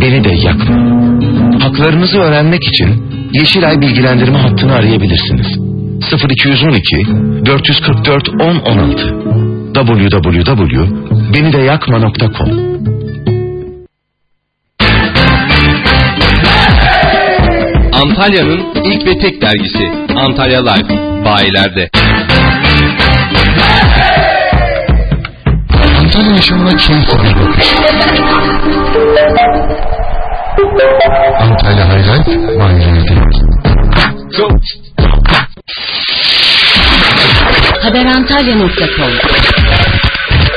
beni de yakma. Haklarınızı öğrenmek için Yeşilay bilgilendirme hattını arayabilirsiniz. 0212 444 1016 www.benideyakma.com Antalya'nın ilk ve tek dergisi Antalya Life bayilerde. Antalya yaşamına alan bakış. Antalya Highlight bayilerde. Haberantalya.com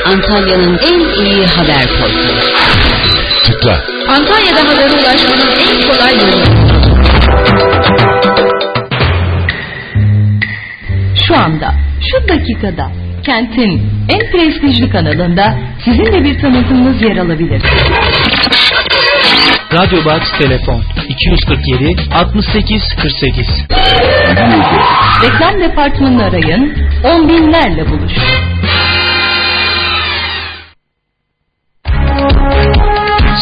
Antalya'nın en iyi haber portalı. Tıkla. Antalya'da habere ulaşmanın en kolay yolu. Şu anda, şu dakikada kentin en prestijli kanalında sizin de bir tanıtımınız yer alabilir. Radyo Box telefon 247 68 48. Reklam departmanını arayın, on binlerle buluşun.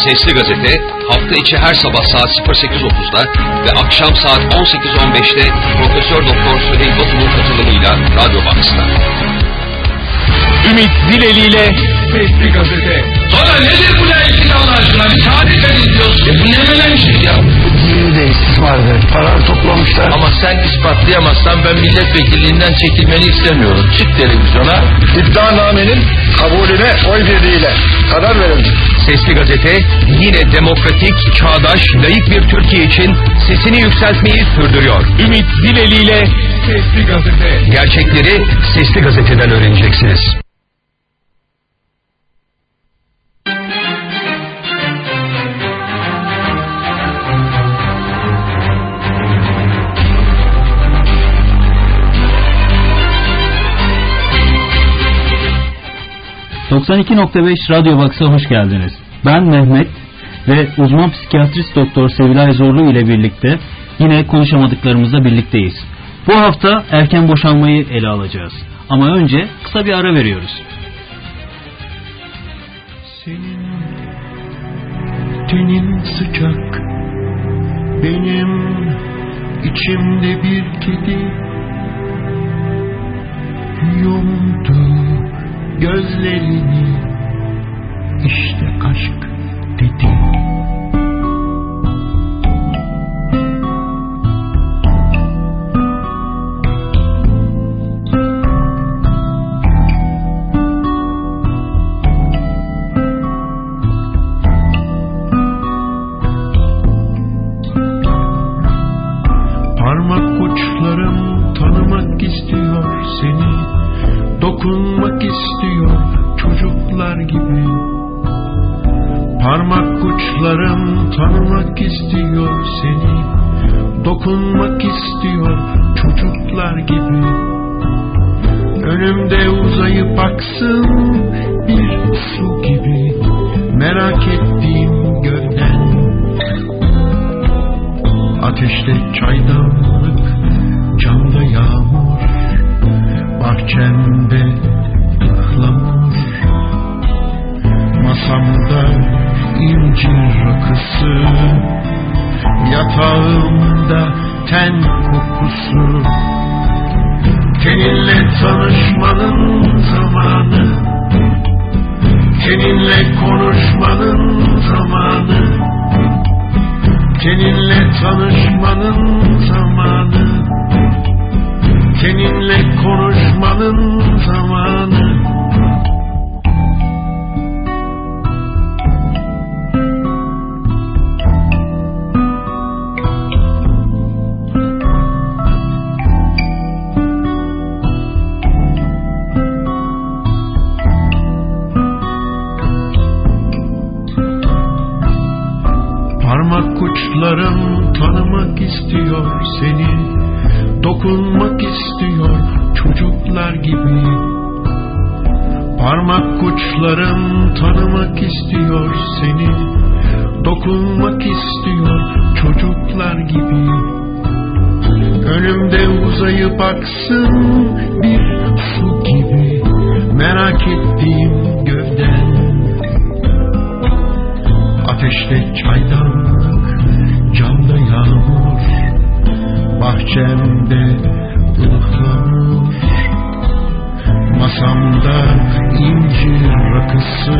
Sesli Gazete hafta içi her sabah saat 08.30'da ve akşam saat 18.15'te Profesör Doktor Süleyh Batum'un katılımıyla Radyo Box'ta. Ümit Zileli ile Sesli Gazete. Sonra nedir bu layıklık Allah aşkına? Bir tarihten izliyorsun. E bu ne menen şey ya? Düğünde istismardır. Para toplamışlar. Ama sen ispatlayamazsan ben milletvekilliğinden çekilmeni istemiyorum. Çık televizyona. İddianamenin kabulüne oy birliğiyle karar verildi. Sesli Gazete yine demokratik, çağdaş, layık bir Türkiye için sesini yükseltmeyi sürdürüyor. Ümit Zileli ile Sesli Gazete. Gerçekleri Sesli Gazete'den öğreneceksiniz. ...92.5 Radyo Box'a hoş geldiniz. Ben Mehmet ve uzman psikiyatrist doktor Sevilay Zorlu ile birlikte yine konuşamadıklarımızla birlikteyiz. Bu hafta erken boşanmayı ele alacağız. Ama önce kısa bir ara veriyoruz. Senin tenin sıcak Benim içimde bir kedi Yumdu gözlerini. İşte aşk dedi Dokunmak istiyor çocuklar gibi. Parmak uçlarım tanımak istiyor seni. Dokunmak istiyor çocuklar gibi. Önümde uzayıp aksın bir su gibi. Merak ettiğim gövden Ateşte çaydanlık, camda yağmur Bahçemde ıhlamur Masamda incir rakısı. Yatağımda ten kokusu. Seninle tanışmanın zamanı. Seninle konuşmanın zamanı. Seninle tanışmanın zamanı Seninle konuşmanın zamanı. Parmak uçlarım tanımak istiyor seni Dokunmak istiyor çocuklar gibi. Parmak uçlarım tanımak istiyor seni. Dokunmak istiyor çocuklar gibi. Önümde uzayıp aksın bir su gibi. Merak ettiğim gövden. Ateşte çaydanlık, Bahçemde ılıklanır Masamda incir rakısı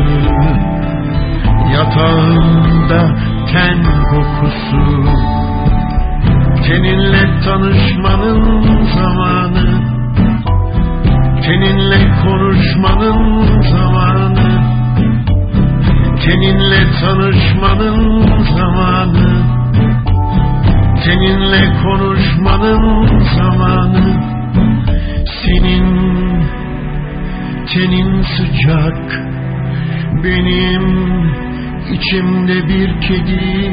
Yatağımda ten kokusu. Seninle tanışmanın zamanı Seninle konuşmanın zamanı Seninle tanışmanın zamanı Seninle konuşmanın zamanı Senin Tenin sıcak Benim içimde bir kedi.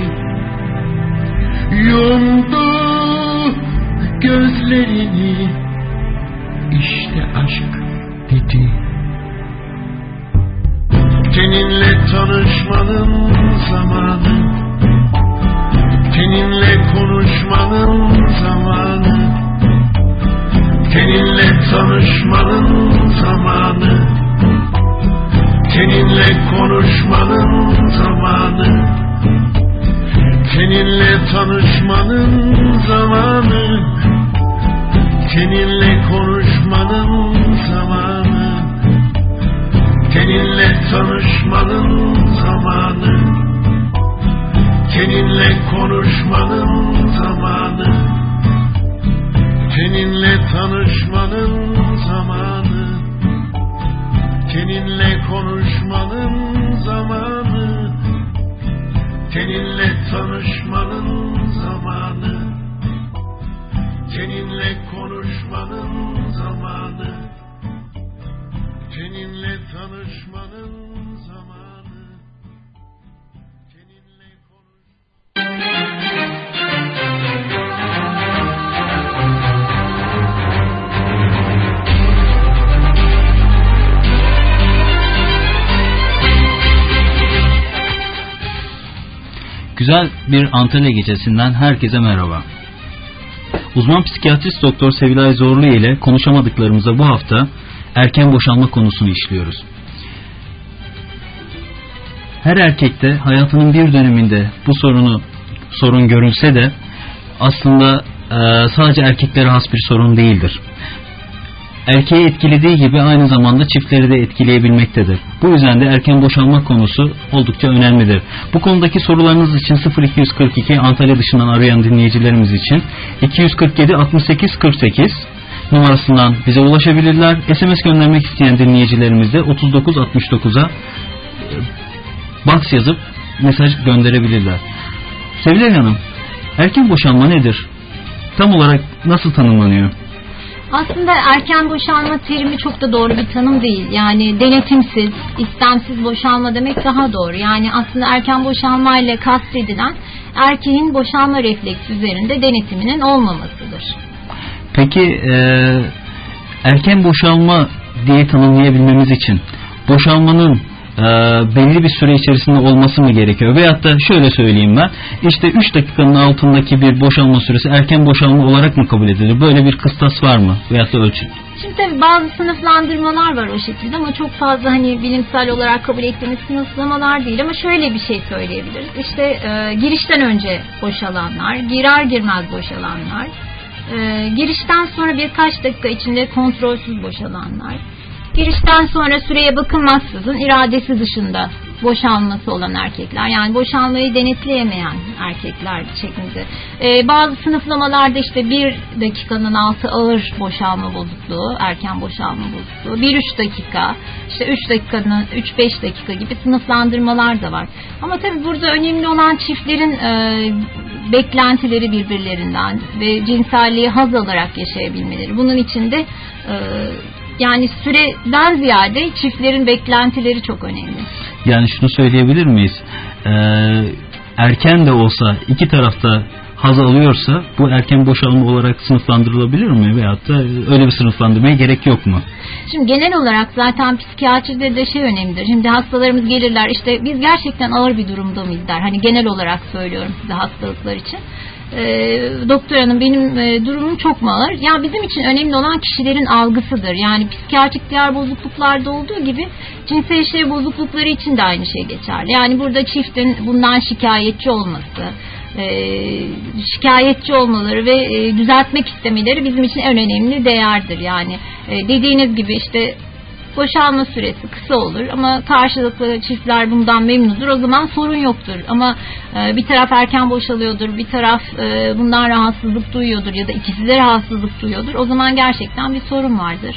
Yumdu gözlerini işte aşk dedi. Seninle tanışmanın zamanı Seninle konuşmanın zamanı. Seninle tanışmanın zamanı. Seninle konuşmanın zamanı. Seninle tanışmanın zamanı. Seninle konuşmanın zamanı. Seninle tanışmanın zamanı konuşmanın zamanı. Seninle tanışmanın zamanı. Seninle konuşmanın zamanı. Seninle tanışmanın zamanı. Seninle konuşmanın zamanı. Seninle tanışmanın Güzel bir Antalya gecesinden herkese merhaba. Uzman psikiyatrist Doktor Sevilay Zorlu ile konuşamadıklarımıza bu hafta erken boşanma konusunu işliyoruz. Her erkekte hayatının bir döneminde bu sorunu sorun görülse de aslında e, sadece erkeklere has bir sorun değildir. Erkeği etkilediği gibi aynı zamanda çiftleri de etkileyebilmektedir. Bu yüzden de erken boşanma konusu oldukça önemlidir. Bu konudaki sorularınız için 0242 Antalya dışından arayan dinleyicilerimiz için 247 68 48 numarasından bize ulaşabilirler. SMS göndermek isteyen dinleyicilerimiz de 3969'a box yazıp mesaj gönderebilirler. Sevilay Hanım, erken boşanma nedir? Tam olarak nasıl tanımlanıyor? Aslında erken boşanma terimi çok da doğru bir tanım değil. Yani denetimsiz, istemsiz boşanma demek daha doğru. Yani aslında erken boşanma ile kastedilen erkeğin boşanma refleksi üzerinde denetiminin olmamasıdır. Peki e, erken boşalma diye tanımlayabilmemiz için boşalmanın e, belli bir süre içerisinde olması mı gerekiyor? Veyahut da şöyle söyleyeyim ben. İşte 3 dakikanın altındaki bir boşalma süresi erken boşalma olarak mı kabul edilir? Böyle bir kıstas var mı? Veyahut da ölçü? Şimdi tabii bazı sınıflandırmalar var o şekilde ama çok fazla hani bilimsel olarak kabul ettiğimiz sınıflamalar değil ama şöyle bir şey söyleyebiliriz. İşte e, girişten önce boşalanlar, girer girmez boşalanlar, e, girişten sonra birkaç dakika içinde kontrolsüz boşalanlar, girişten sonra süreye bakılmaksızın iradesi dışında boşanması olan erkekler yani boşanmayı denetleyemeyen erkekler şeklinde. Ee, bazı sınıflamalarda işte bir dakikanın altı ağır boşalma bozukluğu, erken boşalma bozukluğu, bir üç dakika, işte üç dakikanın üç beş dakika gibi sınıflandırmalar da var. Ama tabii burada önemli olan çiftlerin e, beklentileri birbirlerinden ve cinselliği haz alarak yaşayabilmeleri. Bunun için de e, yani süreden ziyade çiftlerin beklentileri çok önemli. Yani şunu söyleyebilir miyiz? Ee, erken de olsa iki tarafta haz alıyorsa bu erken boşalma olarak sınıflandırılabilir mi? Veyahut da öyle bir sınıflandırmaya gerek yok mu? Şimdi genel olarak zaten psikiyatride de şey önemlidir. Şimdi hastalarımız gelirler işte biz gerçekten ağır bir durumda mıyız der. Hani genel olarak söylüyorum size hastalıklar için. E, doktor hanım benim e, durumum çok mu ağır? Ya bizim için önemli olan kişilerin algısıdır. Yani psikiyatrik diğer bozukluklarda olduğu gibi cinsel işlev bozuklukları için de aynı şey geçerli. Yani burada çiftin bundan şikayetçi olması, e, şikayetçi olmaları ve e, düzeltmek istemeleri bizim için en önemli değerdir. Yani e, dediğiniz gibi işte boşalma süresi kısa olur ama karşılıklı çiftler bundan memnundur o zaman sorun yoktur ama e, bir taraf erken boşalıyordur bir taraf e, bundan rahatsızlık duyuyordur ya da ikisi de rahatsızlık duyuyordur o zaman gerçekten bir sorun vardır.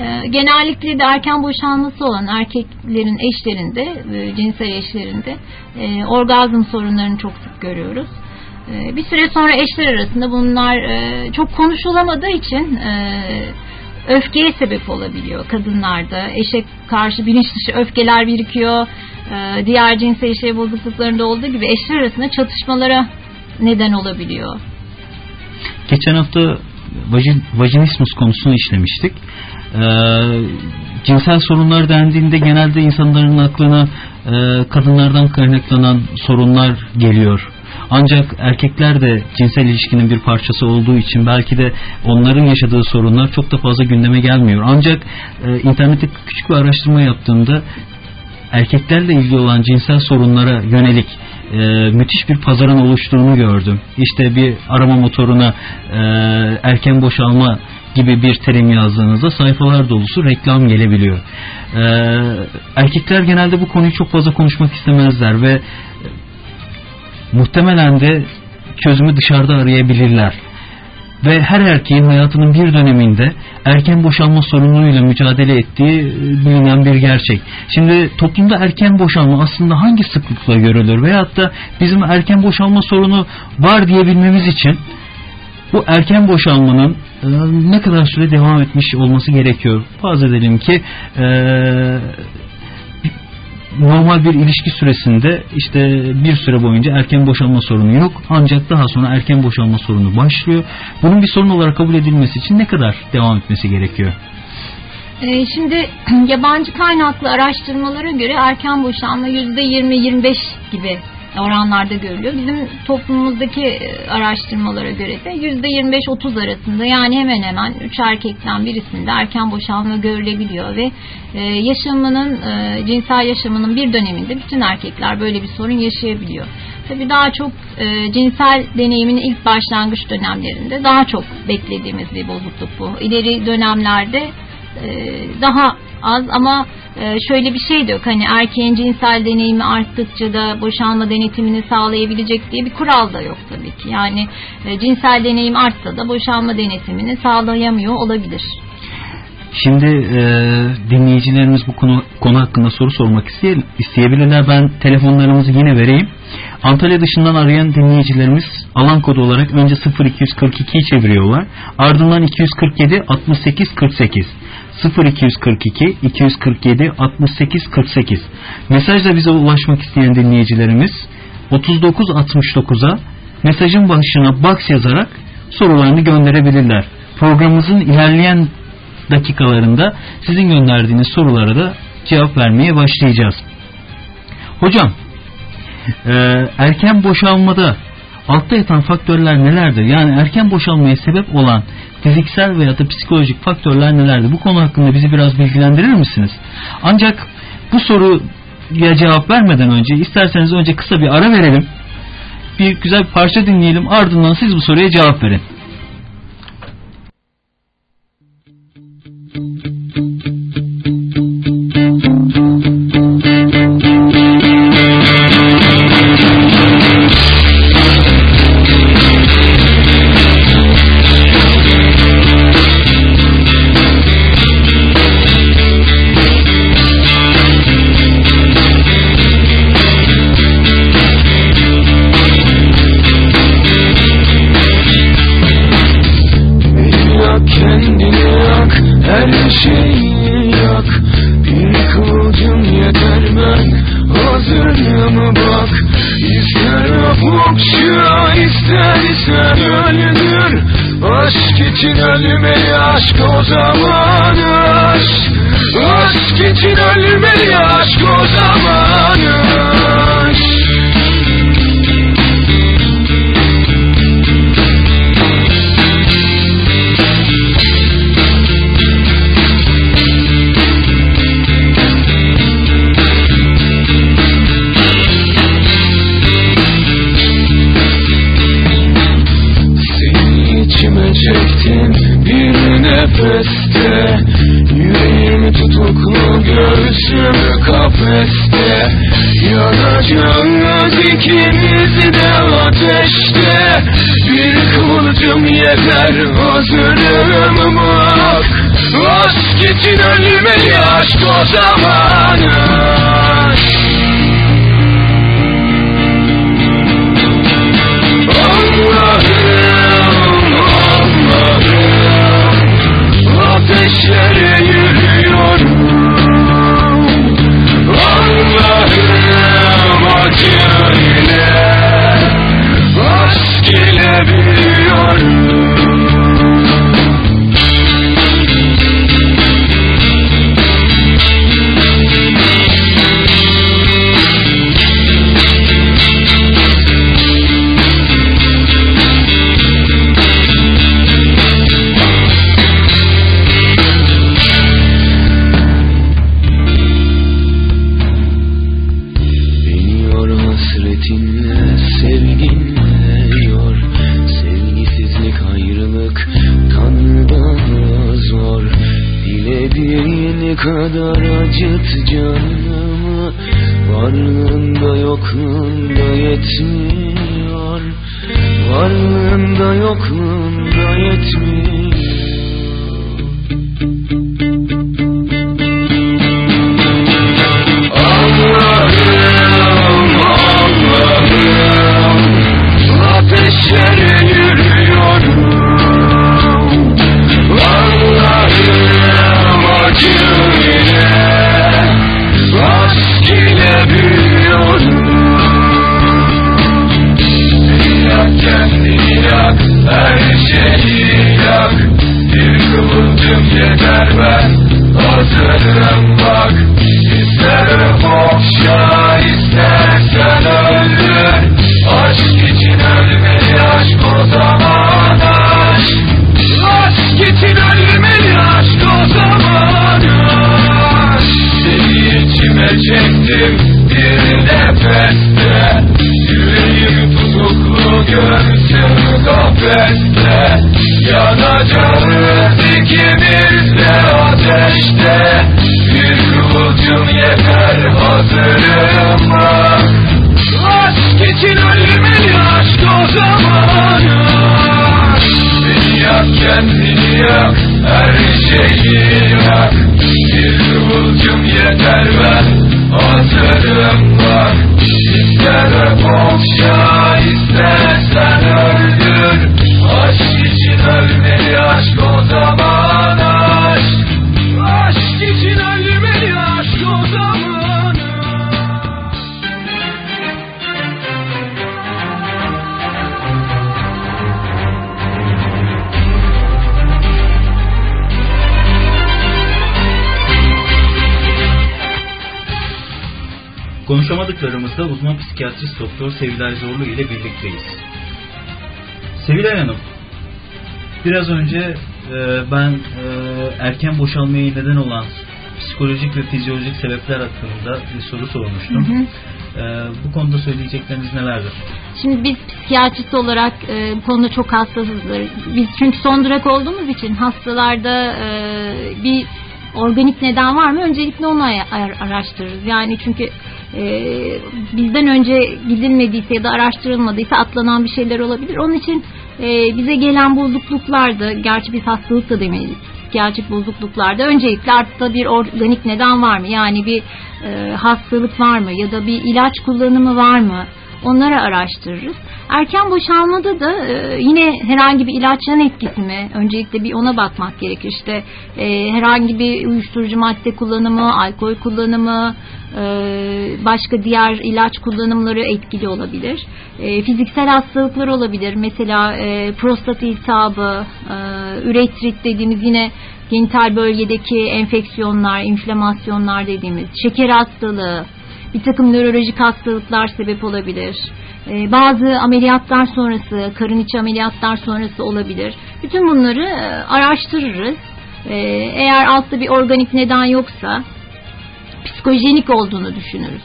E, genellikle de erken boşalması olan erkeklerin eşlerinde, e, cinsel eşlerinde e, orgazm sorunlarını çok sık görüyoruz. E, bir süre sonra eşler arasında bunlar e, çok konuşulamadığı için e, öfkeye sebep olabiliyor kadınlarda. Eşe karşı bilinç dışı öfkeler birikiyor. Ee, diğer cinsel işlev bozukluklarında olduğu gibi eşler arasında çatışmalara neden olabiliyor. Geçen hafta vajin, vajinismus konusunu işlemiştik. Ee, cinsel sorunlar dendiğinde genelde insanların aklına e, kadınlardan kaynaklanan sorunlar geliyor. Ancak erkekler de cinsel ilişkinin bir parçası olduğu için belki de onların yaşadığı sorunlar çok da fazla gündeme gelmiyor. Ancak e, internette küçük bir araştırma yaptığımda erkeklerle ilgili olan cinsel sorunlara yönelik e, müthiş bir pazarın oluştuğunu gördüm. İşte bir arama motoruna e, erken boşalma gibi bir terim yazdığınızda sayfalar dolusu reklam gelebiliyor. Ee, erkekler genelde bu konuyu çok fazla konuşmak istemezler ve muhtemelen de çözümü dışarıda arayabilirler. Ve her erkeğin hayatının bir döneminde erken boşanma sorunuyla mücadele ettiği e, bilinen bir gerçek. Şimdi toplumda erken boşanma aslında hangi sıklıkla görülür veyahut da bizim erken boşanma sorunu var diyebilmemiz için bu erken boşanmanın e, ne kadar süre devam etmiş olması gerekiyor. Farz edelim ki e, normal bir ilişki süresinde işte bir süre boyunca erken boşanma sorunu yok. Ancak daha sonra erken boşanma sorunu başlıyor. Bunun bir sorun olarak kabul edilmesi için ne kadar devam etmesi gerekiyor? Ee, şimdi yabancı kaynaklı araştırmalara göre erken boşanma %20-25 gibi oranlarda görülüyor. Bizim toplumumuzdaki e, araştırmalara göre de %25-30 arasında yani hemen hemen 3 erkekten birisinde erken boşalma görülebiliyor ve e, yaşamının e, cinsel yaşamının bir döneminde bütün erkekler böyle bir sorun yaşayabiliyor. Tabii daha çok e, cinsel deneyimin ilk başlangıç dönemlerinde daha çok beklediğimiz bir bozukluk bu. İleri dönemlerde e, daha az ama e, şöyle bir şey de yok. Hani erkeğin cinsel deneyimi arttıkça da boşanma denetimini sağlayabilecek diye bir kural da yok tabii ki. Yani e, cinsel deneyim artsa da boşanma denetimini sağlayamıyor olabilir. Şimdi e, dinleyicilerimiz bu konu, konu hakkında soru sormak isteye, isteyebilirler. Ben telefonlarımızı yine vereyim. Antalya dışından arayan dinleyicilerimiz alan kodu olarak önce 0242'yi çeviriyorlar. Ardından 247 68 48. 0242 247 68 48 mesajla bize ulaşmak isteyen dinleyicilerimiz 3969'a mesajın başına box yazarak sorularını gönderebilirler. Programımızın ilerleyen dakikalarında sizin gönderdiğiniz sorulara da cevap vermeye başlayacağız. Hocam erken boşalmada altta yatan faktörler nelerdir? Yani erken boşalmaya sebep olan fiziksel veya da psikolojik faktörler nelerdir? Bu konu hakkında bizi biraz bilgilendirir misiniz? Ancak bu soruya cevap vermeden önce isterseniz önce kısa bir ara verelim. Bir güzel bir parça dinleyelim ardından siz bu soruya cevap verin. İçin ölmeli aşk o zaman aşk. Aşk için ölmeli yeter hazırım bak Aşk için ölmeli aşk o zaman kadar acıt canımı. Varlığında yokluğunda yetmiyor. Varlığında yokluğunda yetmiyor Bir kıvılcım yeter ben hazırım bak İster okşa Konuşamadıklarımızda uzman psikiyatrist doktor Sevilay Zorlu ile birlikteyiz. Sevilay Hanım, biraz önce e, ben e, erken boşalmaya neden olan psikolojik ve fizyolojik sebepler hakkında bir soru sormuştum. Hı hı. E, bu konuda söyleyecekleriniz nelerdir? Şimdi biz psikiyatrist olarak e, bu konuda çok hassasızdır. Biz çünkü son durak olduğumuz için hastalarda e, bir organik neden var mı? Öncelikle onu araştırırız. Yani çünkü e, bizden önce gidilmediyse ya da araştırılmadıysa atlanan bir şeyler olabilir. Onun için e, bize gelen bozukluklarda, gerçi biz hastalık da demeyiz, psikiyatrik bozukluklarda öncelikle artık bir organik neden var mı? Yani bir e, hastalık var mı? Ya da bir ilaç kullanımı var mı? Onları araştırırız. Erken boşalmada da e, yine herhangi bir ilaçların etkisi mi? Öncelikle bir ona bakmak gerekir. İşte e, herhangi bir uyuşturucu madde kullanımı, alkol kullanımı, e, başka diğer ilaç kullanımları etkili olabilir. E, fiziksel hastalıklar olabilir. Mesela e, prostat iltihabı, e, üretrit dediğimiz yine genital bölgedeki enfeksiyonlar, inflamasyonlar dediğimiz, şeker hastalığı, bir takım nörolojik hastalıklar sebep olabilir. Ee, bazı ameliyatlar sonrası, karın içi ameliyatlar sonrası olabilir. Bütün bunları e, araştırırız. Ee, eğer altta bir organik neden yoksa psikojenik olduğunu düşünürüz.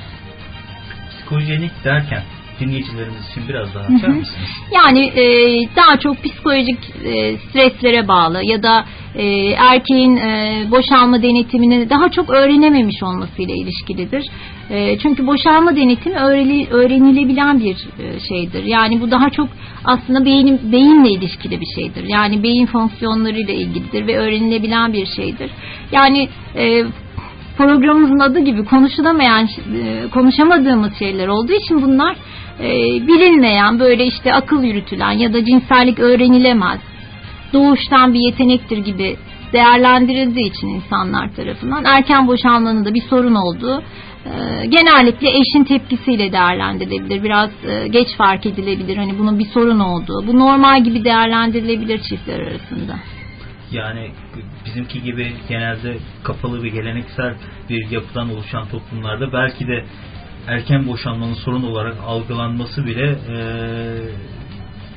Psikojenik derken dinleyicilerimiz için biraz daha açar mısınız? Yani e, daha çok psikolojik e, streslere bağlı ya da e, erkeğin e, boşalma denetimini daha çok öğrenememiş olmasıyla ilişkilidir. E, çünkü boşalma denetimi öğreni, öğrenilebilen bir e, şeydir. Yani bu daha çok aslında beyin, beyinle ilişkili bir şeydir. Yani beyin fonksiyonlarıyla ilgilidir ve öğrenilebilen bir şeydir. Yani e, programımızın adı gibi konuşulamayan, e, konuşamadığımız şeyler olduğu için bunlar e, bilinmeyen, böyle işte akıl yürütülen ya da cinsellik öğrenilemez, doğuştan bir yetenektir gibi değerlendirildiği için insanlar tarafından erken boşanmanın da bir sorun olduğu e, genellikle eşin tepkisiyle değerlendirilebilir. Biraz geç fark edilebilir. Hani bunun bir sorun olduğu. Bu normal gibi değerlendirilebilir çiftler arasında. Yani bizimki gibi genelde kapalı ve geleneksel bir yapıdan oluşan toplumlarda belki de erken boşanmanın sorun olarak algılanması bile e,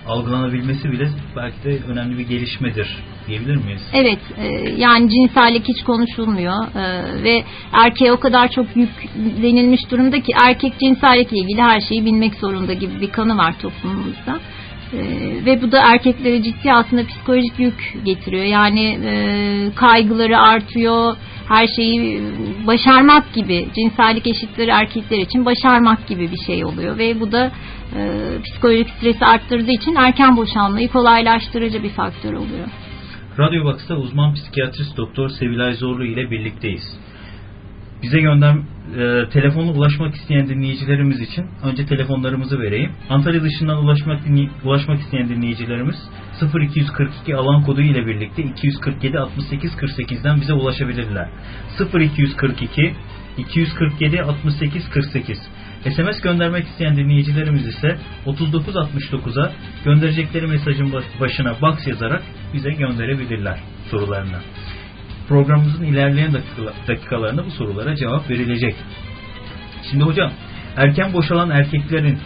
algılanabilmesi bile belki de önemli bir gelişmedir diyebilir miyiz? Evet e, yani cinsellik hiç konuşulmuyor e, ve erkeğe o kadar çok yüklenilmiş durumda ki erkek cinsellikle ilgili her şeyi bilmek zorunda gibi bir kanı var toplumumuzda. E, ve bu da erkeklere ciddi aslında psikolojik yük getiriyor. Yani e, kaygıları artıyor, her şeyi başarmak gibi cinsellik eşitleri erkekler için başarmak gibi bir şey oluyor ve bu da e, psikolojik stresi arttırdığı için erken boşanmayı kolaylaştırıcı bir faktör oluyor. Radyo Box'ta uzman psikiyatrist doktor Sevilay Zorlu ile birlikteyiz. Bize gönder e, telefonla ulaşmak isteyen dinleyicilerimiz için önce telefonlarımızı vereyim. Antalya dışından ulaşmak ulaşmak isteyen dinleyicilerimiz 0242 alan kodu ile birlikte 247 68 48'den bize ulaşabilirler. 0242 247 68 48 SMS göndermek isteyen dinleyicilerimiz ise 3969'a gönderecekleri mesajın başına box yazarak bize gönderebilirler sorularını. Programımızın ilerleyen dakikalarında bu sorulara cevap verilecek. Şimdi hocam erken boşalan erkeklerin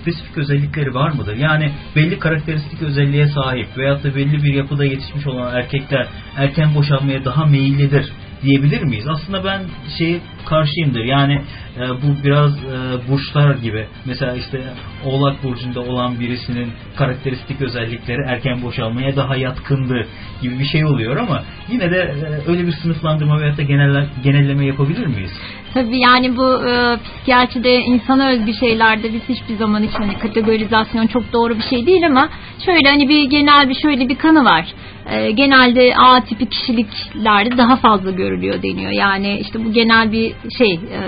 spesifik özellikleri var mıdır? Yani belli karakteristik özelliğe sahip veyahut da belli bir yapıda yetişmiş olan erkekler erken boşalmaya daha meyillidir diyebilir miyiz? Aslında ben şey karşıyımdır. Yani e, bu biraz e, burçlar gibi. Mesela işte Oğlak burcunda olan birisinin karakteristik özellikleri erken boşalmaya daha yatkındı gibi bir şey oluyor ama yine de e, öyle bir sınıflandırma veyahut da genel, genelleme yapabilir miyiz? Tabii yani bu e, psikiyatride insana özgü şeylerde biz hiçbir zaman için hani kategorizasyon çok doğru bir şey değil ama şöyle hani bir genel bir şöyle bir kanı var. E, genelde A tipi kişiliklerde daha fazla görülüyor deniyor. Yani işte bu genel bir şey e,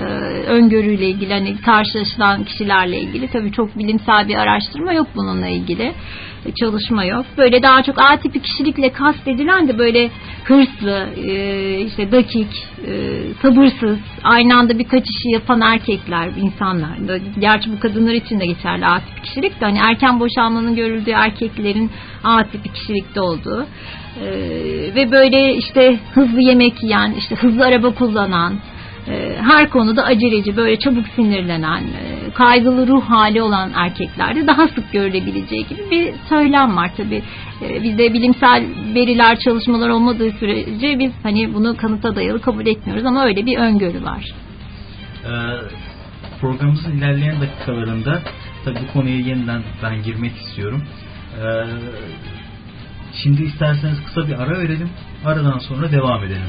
öngörüyle ilgili hani karşılaşılan kişilerle ilgili tabii çok bilimsel bir araştırma yok bununla ilgili çalışma yok. Böyle daha çok A tipi kişilikle kastedilen de böyle hırslı, e, işte dakik, e, sabırsız, aynı anda birkaç işi yapan erkekler, insanlar. Gerçi bu kadınlar için de geçerli A tipi kişilik de hani erken boşanmanın görüldüğü erkeklerin A kişilikte olduğu. E, ve böyle işte hızlı yemek yiyen, işte hızlı araba kullanan, e, her konuda aceleci, böyle çabuk sinirlenen, e, kaygılı ruh hali olan erkeklerde daha sık görülebileceği gibi bir söylem var tabi. E, bizde bilimsel veriler, çalışmalar olmadığı sürece biz hani bunu kanıta dayalı kabul etmiyoruz ama öyle bir öngörü var. Programımızın ilerleyen dakikalarında tabi bu konuya yeniden ben girmek istiyorum. Şimdi isterseniz kısa bir ara verelim. Aradan sonra devam edelim.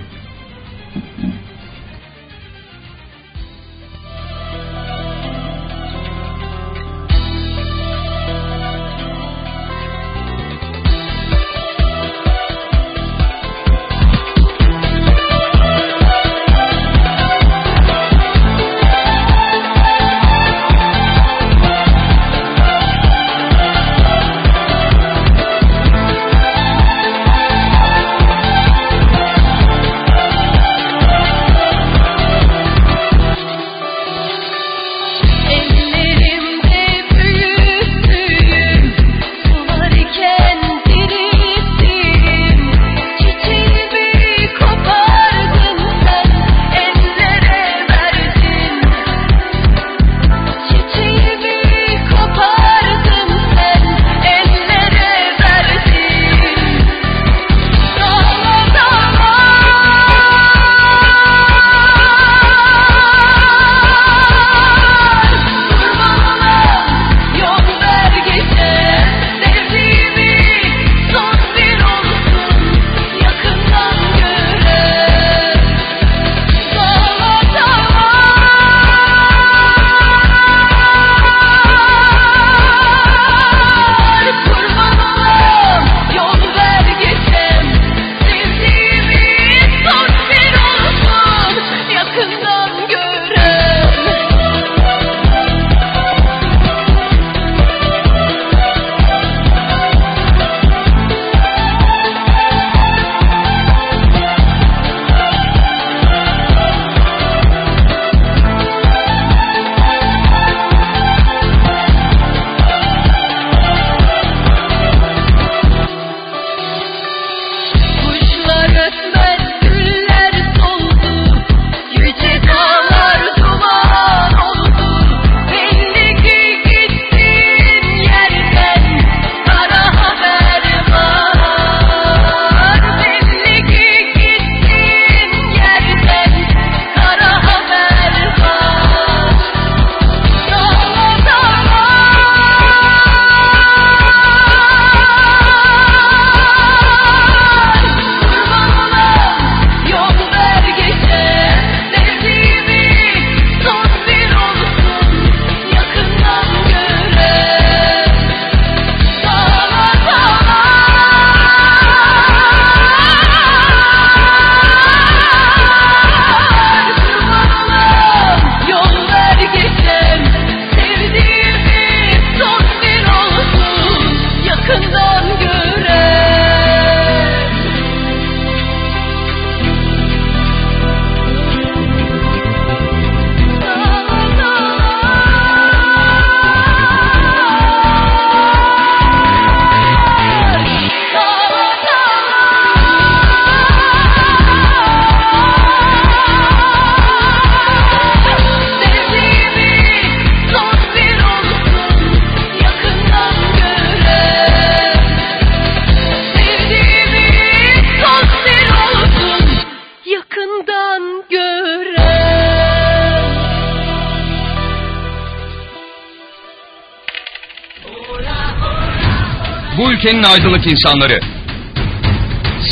Ülkenin aydınlık insanları.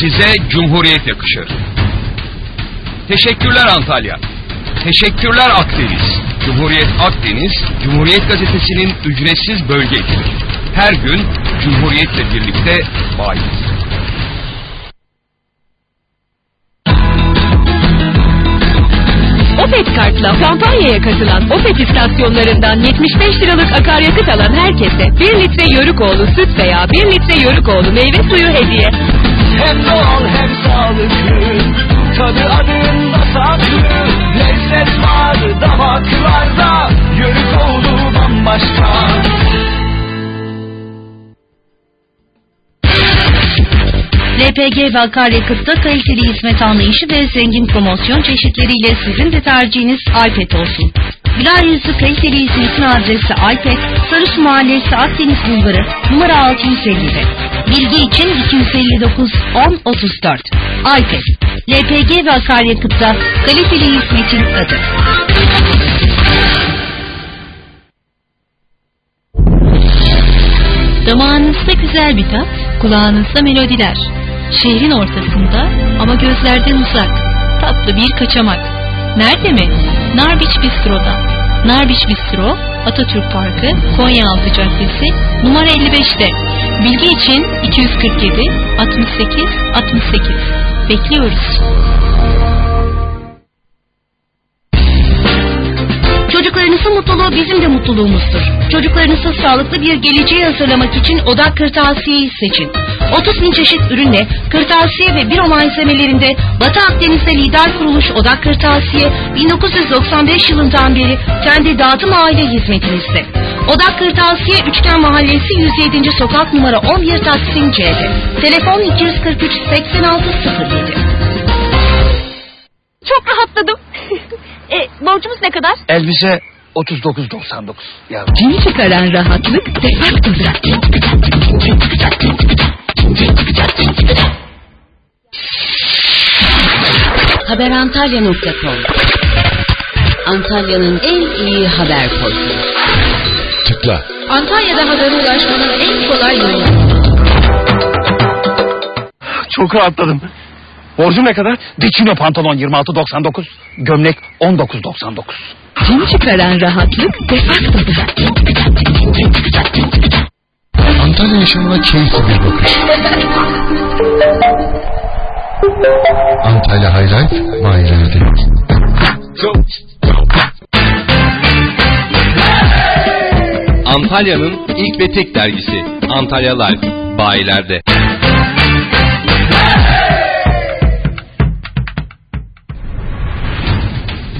Size Cumhuriyet yakışır. Teşekkürler Antalya. Teşekkürler Akdeniz. Cumhuriyet Akdeniz, Cumhuriyet Gazetesi'nin ücretsiz bölge ekidir. Her gün Cumhuriyet'le birlikte bayiz. Kartla kampanyaya katılan Opet istasyonlarından 75 liralık akaryakıt alan herkese 1 litre Yörükoğlu süt veya 1 litre Yörükoğlu meyve suyu hediye. Hem doğal hem sağlıklı Tadı adında saklı Lezzet var damaklarda Yörük oldu bambaşka LPG ve akaryakıtta kaliteli hizmet anlayışı ve zengin promosyon çeşitleriyle sizin de tercihiniz iPad olsun. Güler kaliteli hizmetin adresi iPad, Sarısu Mahallesi Akdeniz Bulvarı, numara 650'de. Bilgi için 259 10 34. iPad, LPG ve akaryakıtta kaliteli hizmetin adı. Damağınızda güzel bir tat, kulağınızda melodiler. Şehrin ortasında ama gözlerden uzak. Tatlı bir kaçamak. Nerede mi? Narbiç Bistro'da. Narbiç Bistro, Atatürk Parkı, Konyaaltı Caddesi, numara 55'te. Bilgi için 247 68 68. Bekliyoruz. Mutluluğu bizim de mutluluğumuzdur. Çocuklarınızı sağlıklı bir geleceğe hazırlamak için Odak Kırtasiye'yi seçin. 30 bin çeşit ürünle kırtasiye ve biro malzemelerinde Batı Akdeniz'de lider kuruluş Odak Kırtasiye 1995 yılından beri kendi dağıtım aile hizmetinizde. Odak Kırtasiye Üçgen Mahallesi 107. Sokak numara 11 Taksim C'de. Telefon 243 86 07. Çok rahatladım. e, borcumuz ne kadar? Elbise 39.99. Ya Cin çıkaran rahatlık defaktoda. Haberantalya.com Antalya'nın en iyi haber portalı. Tıkla. Antalya'da habere ulaşmanın en kolay yolu. çok rahatladım. Borcum ne kadar? Dikino pantolon 26.99. Gömlek 19.99. Cin çıkaran rahatlık defaktoda. Antalya yaşamına keyifli bir bakış. Antalya High Life, My Reality. Antalya'nın ilk ve tek dergisi Antalya Life bayilerde.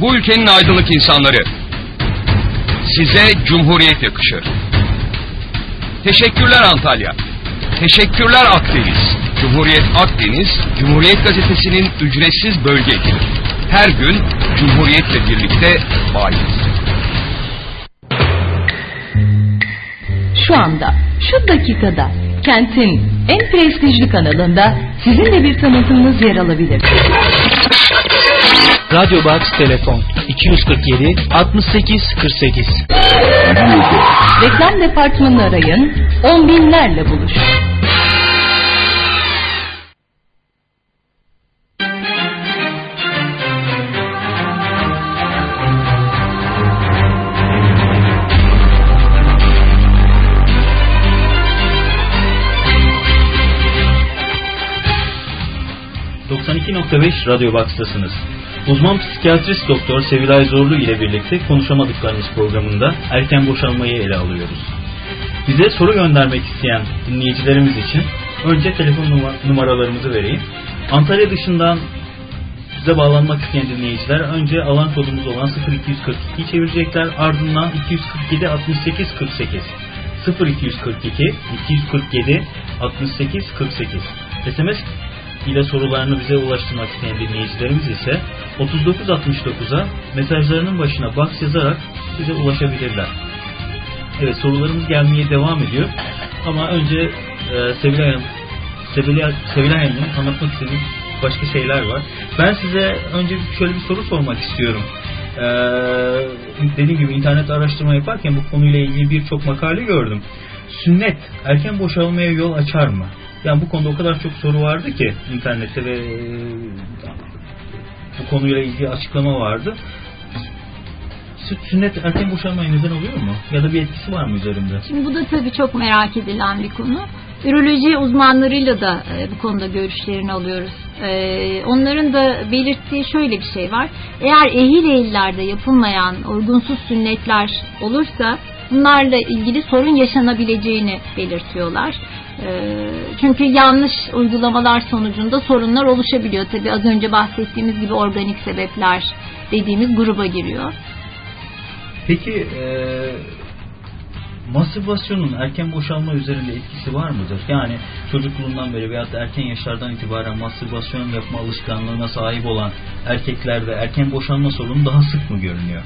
Bu ülkenin aydınlık insanları. Size Cumhuriyet yakışır. Teşekkürler Antalya. Teşekkürler Akdeniz. Cumhuriyet Akdeniz, Cumhuriyet Gazetesi'nin ücretsiz bölge ekidir. Her gün Cumhuriyet'le birlikte bayiz. Şu anda, şu dakikada kentin en prestijli kanalında sizin de bir tanıtımınız yer alabilir. Radyo Box telefon 247 68 48. Reklam departmanını arayın, on binlerle buluş. ...92.5 Radyo Box'tasınız. Uzman psikiyatrist doktor Sevilay Zorlu ile birlikte konuşamadıklarımız programında erken boşanmayı ele alıyoruz. Bize soru göndermek isteyen dinleyicilerimiz için önce telefon numa- numaralarımızı vereyim. Antalya dışından bize bağlanmak isteyen dinleyiciler önce alan kodumuz olan 0242 çevirecekler. Ardından 247 68 48 0242 247 68 48 SMS ile sorularını bize ulaştırmak isteyen dinleyicilerimiz ise 3969'a mesajlarının başına box yazarak bize ulaşabilirler. Evet sorularımız gelmeye devam ediyor. Ama önce e, Sevilay Hanım, Sevilay, Hanım'ın anlatmak istediğim başka şeyler var. Ben size önce şöyle bir soru sormak istiyorum. Ee, dediğim gibi internet araştırma yaparken bu konuyla ilgili birçok makale gördüm. sünnet erken boşalmaya yol açar mı? Yani bu konuda o kadar çok soru vardı ki internette ve e, bu konuyla ilgili açıklama vardı. Sünnet erken boşalmaya neden oluyor mu? Ya da bir etkisi var mı üzerinde? Şimdi bu da tabii çok merak edilen bir konu. Üroloji uzmanlarıyla da e, bu konuda görüşlerini alıyoruz. E, onların da belirttiği şöyle bir şey var. Eğer ehil ehillerde yapılmayan uygunsuz sünnetler olursa bunlarla ilgili sorun yaşanabileceğini belirtiyorlar. E, çünkü yanlış uygulamalar sonucunda sorunlar oluşabiliyor. Tabii az önce bahsettiğimiz gibi organik sebepler dediğimiz gruba giriyor. Peki e, mastürbasyonun erken boşalma üzerinde etkisi var mıdır? Yani çocukluğundan beri veyahut da erken yaşlardan itibaren mastürbasyon yapma alışkanlığına sahip olan erkeklerde erken boşalma sorunu daha sık mı görünüyor?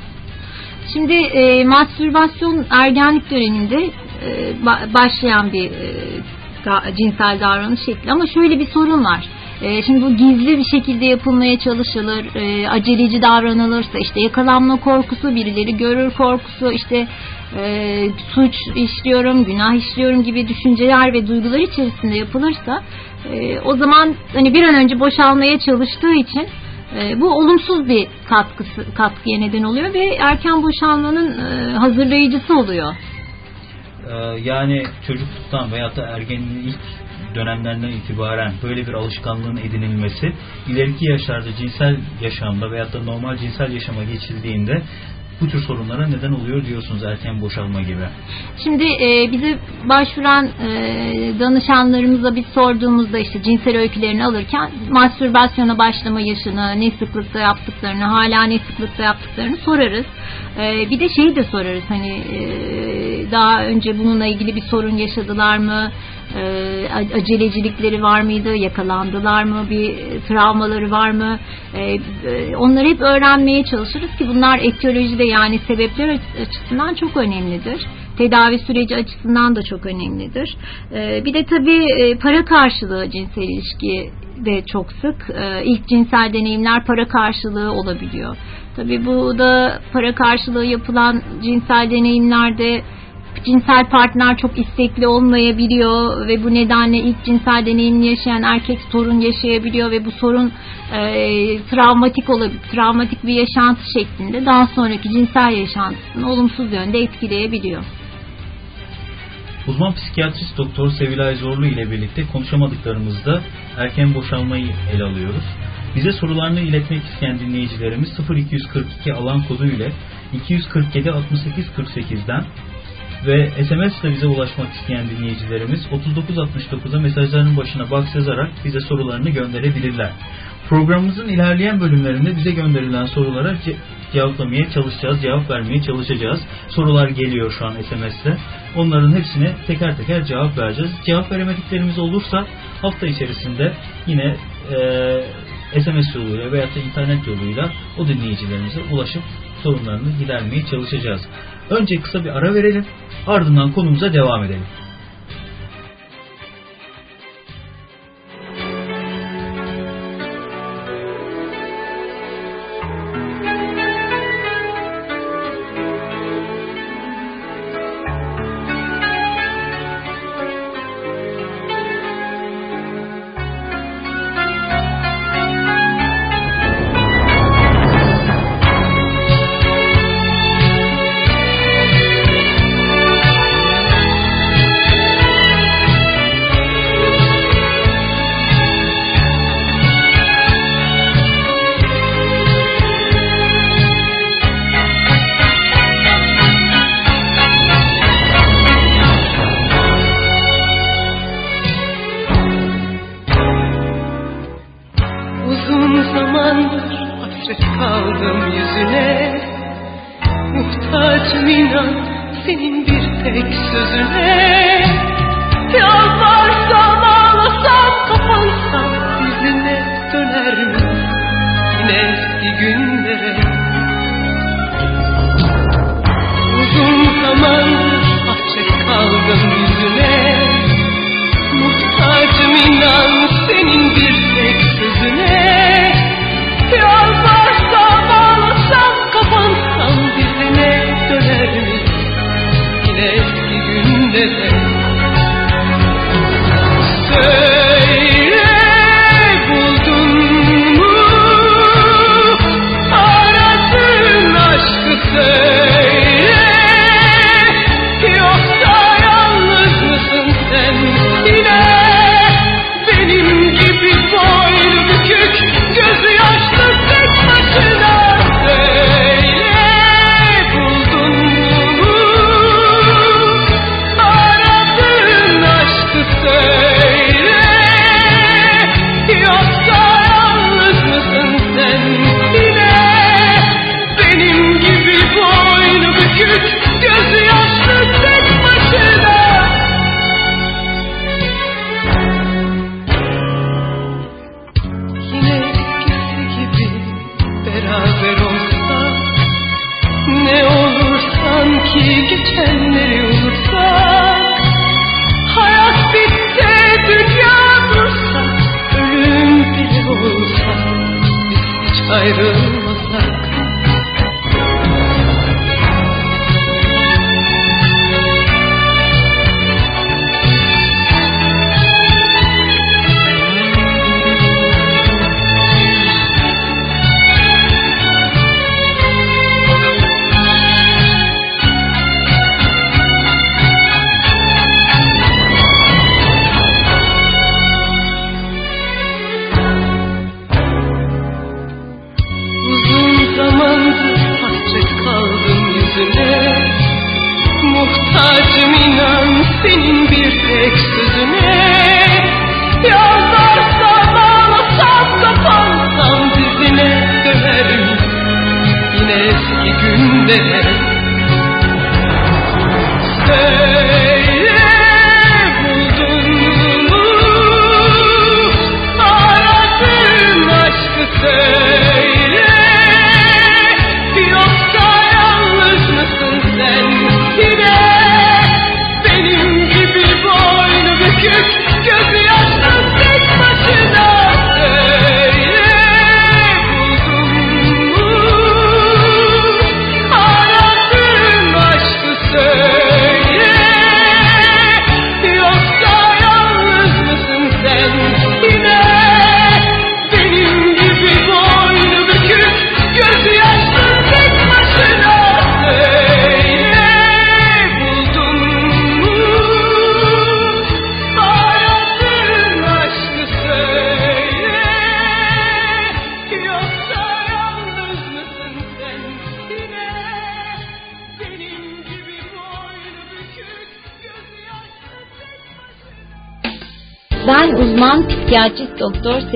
Şimdi e, mastürbasyon ergenlik döneminde e, başlayan bir e, cinsel davranış şekli ama şöyle bir sorun var. E, şimdi bu gizli bir şekilde yapılmaya çalışılır, e, aceleci davranılırsa işte yakalanma korkusu, birileri görür korkusu, işte e, suç işliyorum, günah işliyorum gibi düşünceler ve duygular içerisinde yapılırsa e, o zaman hani bir an önce boşalmaya çalıştığı için bu olumsuz bir katkısı katkıya neden oluyor ve erken boşalmanın e, hazırlayıcısı oluyor. Ee, yani çocukluktan veyahut da ergenliğin ilk dönemlerinden itibaren böyle bir alışkanlığın edinilmesi ileriki yaşlarda cinsel yaşamda veyahut da normal cinsel yaşama geçildiğinde bu tür sorunlara neden oluyor diyorsunuz erken boşalma gibi. Şimdi e, bize başvuran e, danışanlarımıza biz sorduğumuzda işte cinsel öykülerini alırken mastürbasyona başlama yaşını, ne sıklıkta yaptıklarını, hala ne sıklıkta yaptıklarını sorarız. E, bir de şeyi de sorarız hani e, daha önce bununla ilgili bir sorun yaşadılar mı? E, acelecilikleri var mıydı, yakalandılar mı, bir travmaları var mı? E, e, onları hep öğrenmeye çalışırız ki bunlar etiyolojide yani sebepler açısından çok önemlidir. Tedavi süreci açısından da çok önemlidir. E, bir de tabii e, para karşılığı cinsel ilişki de çok sık. E, ilk cinsel deneyimler para karşılığı olabiliyor. Tabii bu da para karşılığı yapılan cinsel deneyimlerde cinsel partner çok istekli olmayabiliyor ve bu nedenle ilk cinsel deneyimini yaşayan erkek sorun yaşayabiliyor ve bu sorun e, travmatik olabilir, travmatik bir yaşantı şeklinde daha sonraki cinsel yaşantısını olumsuz yönde etkileyebiliyor. Uzman psikiyatrist doktor Sevilay Zorlu ile birlikte konuşamadıklarımızda erken boşalmayı ele alıyoruz. Bize sorularını iletmek isteyen dinleyicilerimiz 0242 alan kodu ile 247 68 48'den ve SMS ile bize ulaşmak isteyen dinleyicilerimiz 3969'a mesajlarının başına box yazarak bize sorularını gönderebilirler. Programımızın ilerleyen bölümlerinde bize gönderilen sorulara ce cevaplamaya çalışacağız, cevap vermeye çalışacağız. Sorular geliyor şu an SMS'te. Onların hepsine teker teker cevap vereceğiz. Cevap veremediklerimiz olursa hafta içerisinde yine e, SMS yoluyla veya internet yoluyla o dinleyicilerimize ulaşıp sorunlarını gidermeye çalışacağız. Önce kısa bir ara verelim. Ardından konumuza devam edelim.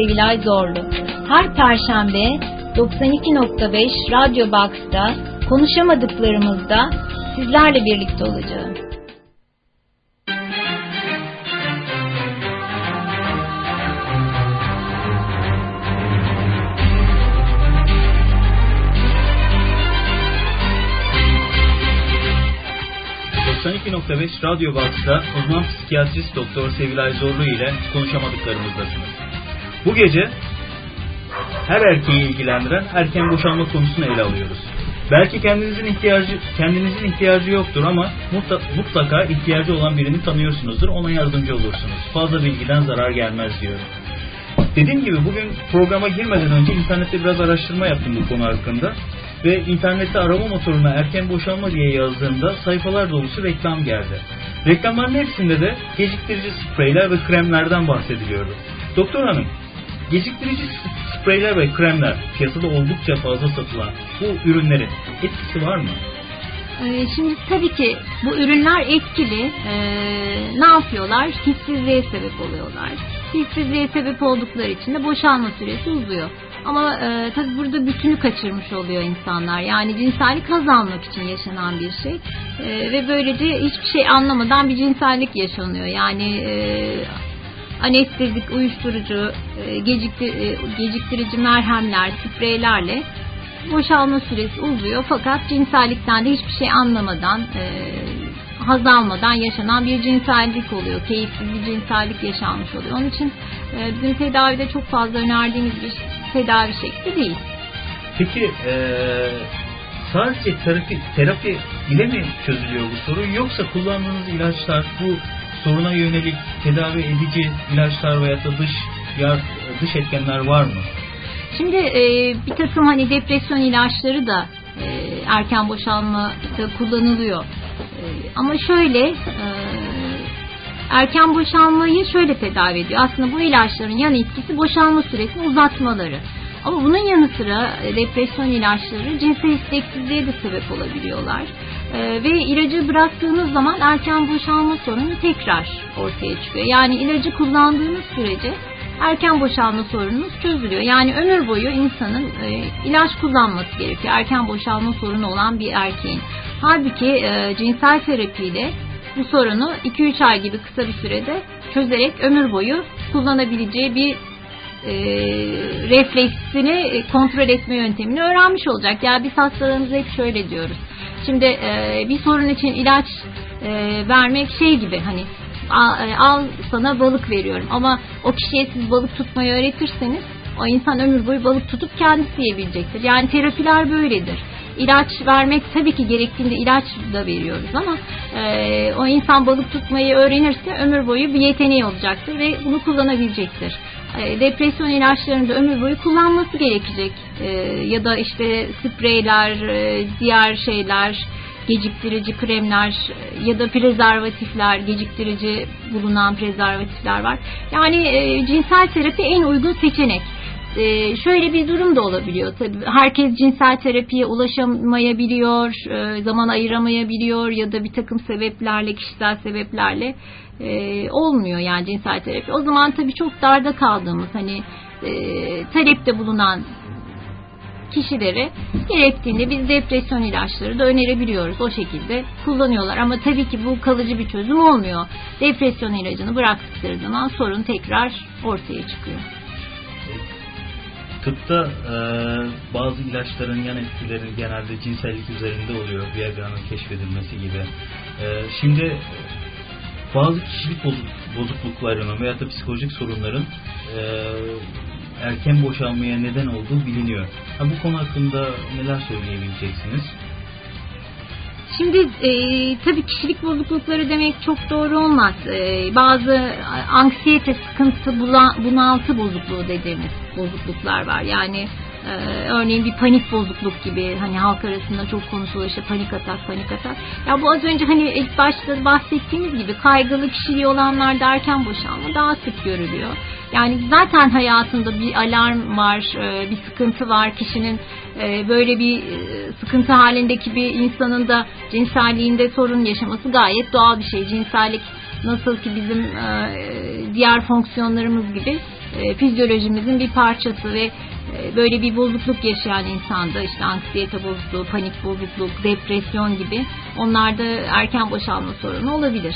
Sevilay Zorlu. Her perşembe 92.5 Radyo Box'ta konuşamadıklarımızda sizlerle birlikte olacağım. ...92.5 Radyo Box'ta uzman psikiyatrist doktor Sevilay Zorlu ile konuşamadıklarımızdasınız. Bu gece her erkeği ilgilendiren erken boşanma konusunu ele alıyoruz. Belki kendinizin ihtiyacı kendinizin ihtiyacı yoktur ama mutlaka ihtiyacı olan birini tanıyorsunuzdur. Ona yardımcı olursunuz. Fazla bilgiden zarar gelmez diyorum. Dediğim gibi bugün programa girmeden önce internette biraz araştırma yaptım bu konu hakkında. Ve internette arama motoruna erken boşanma diye yazdığımda sayfalar dolusu reklam geldi. Reklamların hepsinde de geciktirici spreyler ve kremlerden bahsediliyordu. Doktor hanım, geciktirici spreyler ve kremler piyasada oldukça fazla satılan bu ürünlerin etkisi var mı? Ee, şimdi tabii ki bu ürünler etkili. Ee, ne yapıyorlar? Hissizliğe sebep oluyorlar. Hissizliğe sebep oldukları için de boşalma süresi uzuyor. Ama e, tabii burada bütünü kaçırmış oluyor insanlar. Yani cinsellik haz almak için yaşanan bir şey. E, ve böylece hiçbir şey anlamadan bir cinsellik yaşanıyor. Yani e, anestezik, uyuşturucu, e, e, geciktirici merhemler, spreylerle boşalma süresi uzuyor. Fakat cinsellikten de hiçbir şey anlamadan, e, haz almadan yaşanan bir cinsellik oluyor. Keyifsiz bir cinsellik yaşanmış oluyor. Onun için bizim tedavide çok fazla önerdiğimiz bir tedavi şekli değil. Peki e, sadece terapi, terapi ile mi çözülüyor bu sorun yoksa kullandığınız ilaçlar bu soruna yönelik tedavi edici ilaçlar veya da dış yar, dış etkenler var mı? Şimdi e, bir takım hani depresyon ilaçları da e, erken boşalmada kullanılıyor. E, ama şöyle e, erken boşalmayı şöyle tedavi ediyor. Aslında bu ilaçların yan etkisi boşalma süresini uzatmaları. Ama bunun yanı sıra e, depresyon ilaçları cinsel isteksizliğe de sebep olabiliyorlar. Ee, ve ilacı bıraktığınız zaman erken boşalma sorunu tekrar ortaya çıkıyor. Yani ilacı kullandığınız sürece erken boşalma sorununuz çözülüyor. Yani ömür boyu insanın e, ilaç kullanması gerekiyor. Erken boşalma sorunu olan bir erkeğin. Halbuki e, cinsel terapiyle bu sorunu 2-3 ay gibi kısa bir sürede çözerek ömür boyu kullanabileceği bir e, refleksini kontrol etme yöntemini öğrenmiş olacak. Ya biz hastalarımıza hep şöyle diyoruz. Şimdi e, bir sorun için ilaç e, vermek şey gibi hani al, e, al sana balık veriyorum ama o kişiye siz balık tutmayı öğretirseniz o insan ömür boyu balık tutup kendisi yiyebilecektir. Yani terapiler böyledir. İlaç vermek tabii ki gerektiğinde ilaç da veriyoruz ama e, o insan balık tutmayı öğrenirse ömür boyu bir yeteneği olacaktır ve bunu kullanabilecektir. E, depresyon ilaçlarını da ömür boyu kullanması gerekecek. E, ya da işte spreyler, e, diğer şeyler, geciktirici kremler ya da prezervatifler, geciktirici bulunan prezervatifler var. Yani cinsel terapi en uygun seçenek. Ee, şöyle bir durum da olabiliyor tabii. Herkes cinsel terapiye ulaşamayabiliyor, e, zaman ayıramayabiliyor ya da bir takım sebeplerle, kişisel sebeplerle e, olmuyor yani cinsel terapi. O zaman tabii çok darda kaldığımız hani e, talepte bulunan kişilere gerektiğinde biz depresyon ilaçları da önerebiliyoruz. O şekilde kullanıyorlar. Ama tabii ki bu kalıcı bir çözüm olmuyor. Depresyon ilacını bıraktıkları zaman sorun tekrar ortaya çıkıyor. Tıpta e, bazı ilaçların yan etkileri genelde cinsellik üzerinde oluyor. Viagra'nın keşfedilmesi gibi. E, şimdi bazı kişilik bozuk, bozukluklarının veya da psikolojik sorunların e, erken boşalmaya neden olduğu biliniyor. Ha, bu konu hakkında neler söyleyebileceksiniz? Şimdi e, tabii kişilik bozuklukları demek çok doğru olmaz. E, bazı anksiyete, sıkıntı, bunaltı bozukluğu dediğimiz bozukluklar var. Yani ee, örneğin bir panik bozukluk gibi hani halk arasında çok konuşuluyor işte panik atak panik atak. Ya bu az önce hani ilk başta bahsettiğimiz gibi kaygılı kişiliği olanlar derken boşanma daha sık görülüyor. Yani zaten hayatında bir alarm var, e, bir sıkıntı var. Kişinin e, böyle bir e, sıkıntı halindeki bir insanın da cinselliğinde sorun yaşaması gayet doğal bir şey. Cinsellik nasıl ki bizim diğer fonksiyonlarımız gibi fizyolojimizin bir parçası ve böyle bir bozukluk yaşayan insanda işte anksiyete bozukluğu, panik bozukluk, depresyon gibi onlarda erken boşalma sorunu olabilir.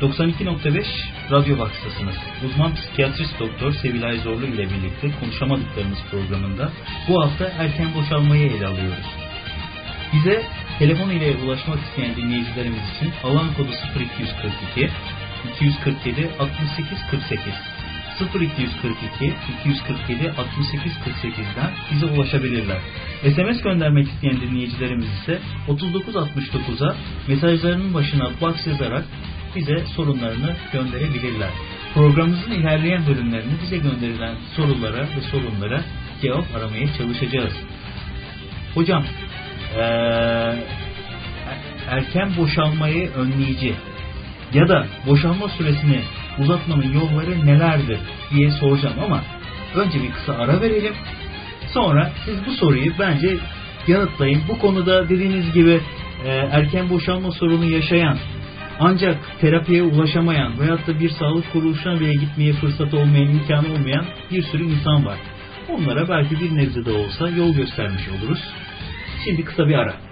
92.5 Radyo Baksasınız. Uzman psikiyatrist doktor Sevilay Zorlu ile birlikte konuşamadıklarımız programında bu hafta erken boşalmayı ele alıyoruz. Bize telefon ile ulaşmak isteyen dinleyicilerimiz için alan kodu 0242 247 68 48 0242 247 68 48'den bize ulaşabilirler. SMS göndermek isteyen dinleyicilerimiz ise 3969'a mesajlarının başına box yazarak bize sorunlarını gönderebilirler. Programımızın ilerleyen bölümlerinde bize gönderilen sorulara ve sorunlara cevap aramaya çalışacağız. Hocam, ee, erken boşalmayı önleyici ya da boşalma süresini uzatmanın yolları nelerdir diye soracağım ama önce bir kısa ara verelim. Sonra siz bu soruyu bence yanıtlayın. Bu konuda dediğiniz gibi e, erken boşalma sorunu yaşayan ancak terapiye ulaşamayan veyahut da bir sağlık kuruluşuna bile gitmeye fırsat olmayan, imkanı olmayan bir sürü insan var. Onlara belki bir nebze de olsa yol göstermiş oluruz. Şimdi kısa bir ara.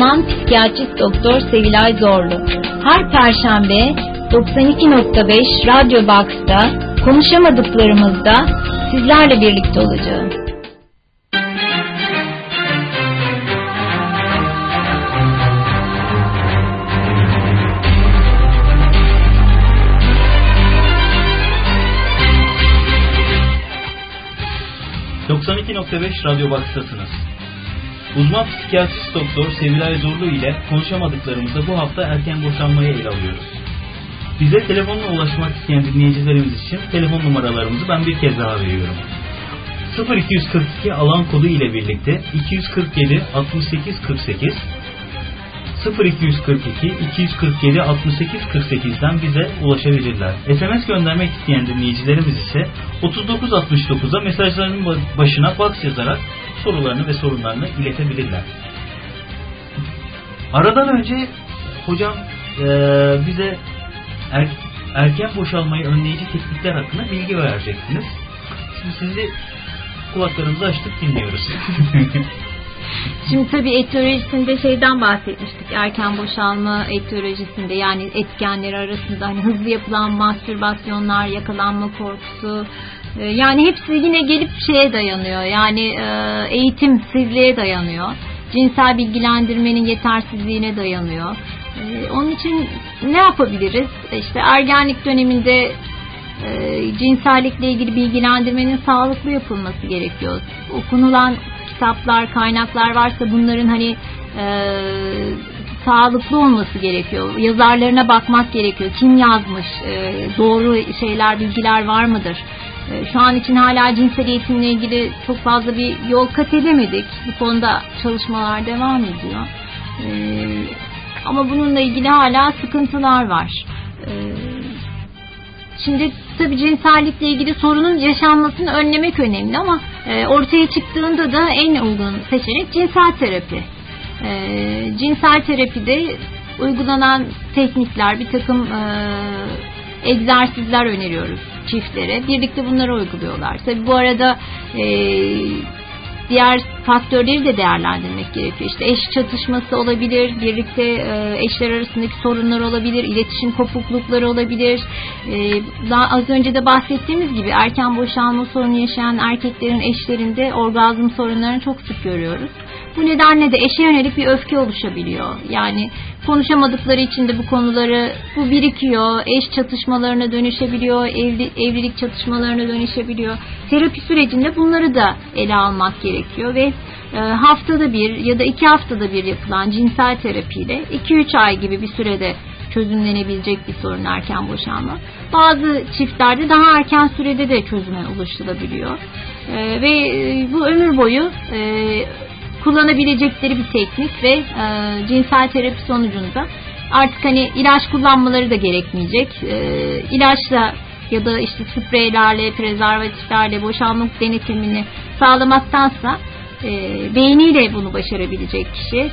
Uzman psikiyatrist doktor Sevilay Zorlu. Her perşembe 92.5 Radyo Box'ta konuşamadıklarımızda sizlerle birlikte olacağım. ...92.5 Radyo Box'tasınız. Uzman psikiyatrist doktor Sevilay Zorlu ile konuşamadıklarımızda bu hafta erken boşanmayı ele alıyoruz. Bize telefonla ulaşmak isteyen dinleyicilerimiz için telefon numaralarımızı ben bir kez daha veriyorum. 0242 alan kodu ile birlikte 247 68 48 0242 247 68 48'den bize ulaşabilirler. SMS göndermek isteyen dinleyicilerimiz ise 3969'a mesajlarının başına box yazarak sorularını ve sorunlarını iletebilirler. Aradan önce hocam e, bize er, erken boşalmayı önleyici teknikler hakkında bilgi vereceksiniz. Şimdi sizi kulaklarımızı açtık dinliyoruz. Şimdi tabii etiyolojisinde şeyden bahsetmiştik. Erken boşalma etiyolojisinde yani etkenleri arasında hani hızlı yapılan mastürbasyonlar, yakalanma korkusu, yani hepsi yine gelip şeye dayanıyor. Yani e, eğitimsizliğe dayanıyor. Cinsel bilgilendirmenin yetersizliğine dayanıyor. E, onun için ne yapabiliriz? İşte ergenlik döneminde cinsellikle ilgili bilgilendirmenin sağlıklı yapılması gerekiyor. Okunulan kitaplar, kaynaklar varsa bunların hani e, sağlıklı olması gerekiyor. Yazarlarına bakmak gerekiyor. Kim yazmış? E, doğru şeyler, bilgiler var mıdır? E, şu an için hala cinsel eğitimle ilgili çok fazla bir yol kat edemedik. Bu konuda çalışmalar devam ediyor. E, ama bununla ilgili hala sıkıntılar var. E, şimdi tabii cinsellikle ilgili sorunun yaşanmasını önlemek önemli ama e, ortaya çıktığında da en uygun seçenek cinsel terapi. Cinsel terapide uygulanan teknikler, bir takım e, egzersizler öneriyoruz çiftlere. Birlikte bunları uyguluyorlar. Tabii bu arada e, diğer faktörleri de değerlendirmek gerekiyor. İşte eş çatışması olabilir, birlikte e, eşler arasındaki sorunlar olabilir, iletişim kopuklukları olabilir. E, daha az önce de bahsettiğimiz gibi erken boşanma sorunu yaşayan erkeklerin eşlerinde orgazm sorunlarını çok sık görüyoruz. Bu nedenle de eşe yönelik bir öfke oluşabiliyor. Yani konuşamadıkları için de bu konuları bu birikiyor. Eş çatışmalarına dönüşebiliyor. Evli, evlilik çatışmalarına dönüşebiliyor. Terapi sürecinde bunları da ele almak gerekiyor ve e, haftada bir ya da iki haftada bir yapılan cinsel terapiyle 2-3 ay gibi bir sürede çözümlenebilecek bir sorun erken boşanma. Bazı çiftlerde daha erken sürede de çözüme ulaşılabiliyor. E, ve e, bu ömür boyu e, kullanabilecekleri bir teknik ve e, cinsel terapi sonucunda artık hani ilaç kullanmaları da gerekmeyecek. E, ilaçla ya da işte spreylerle, prezervatiflerle boşalmak denetimini sağlamaktansa e, beyniyle bunu başarabilecek kişi. E,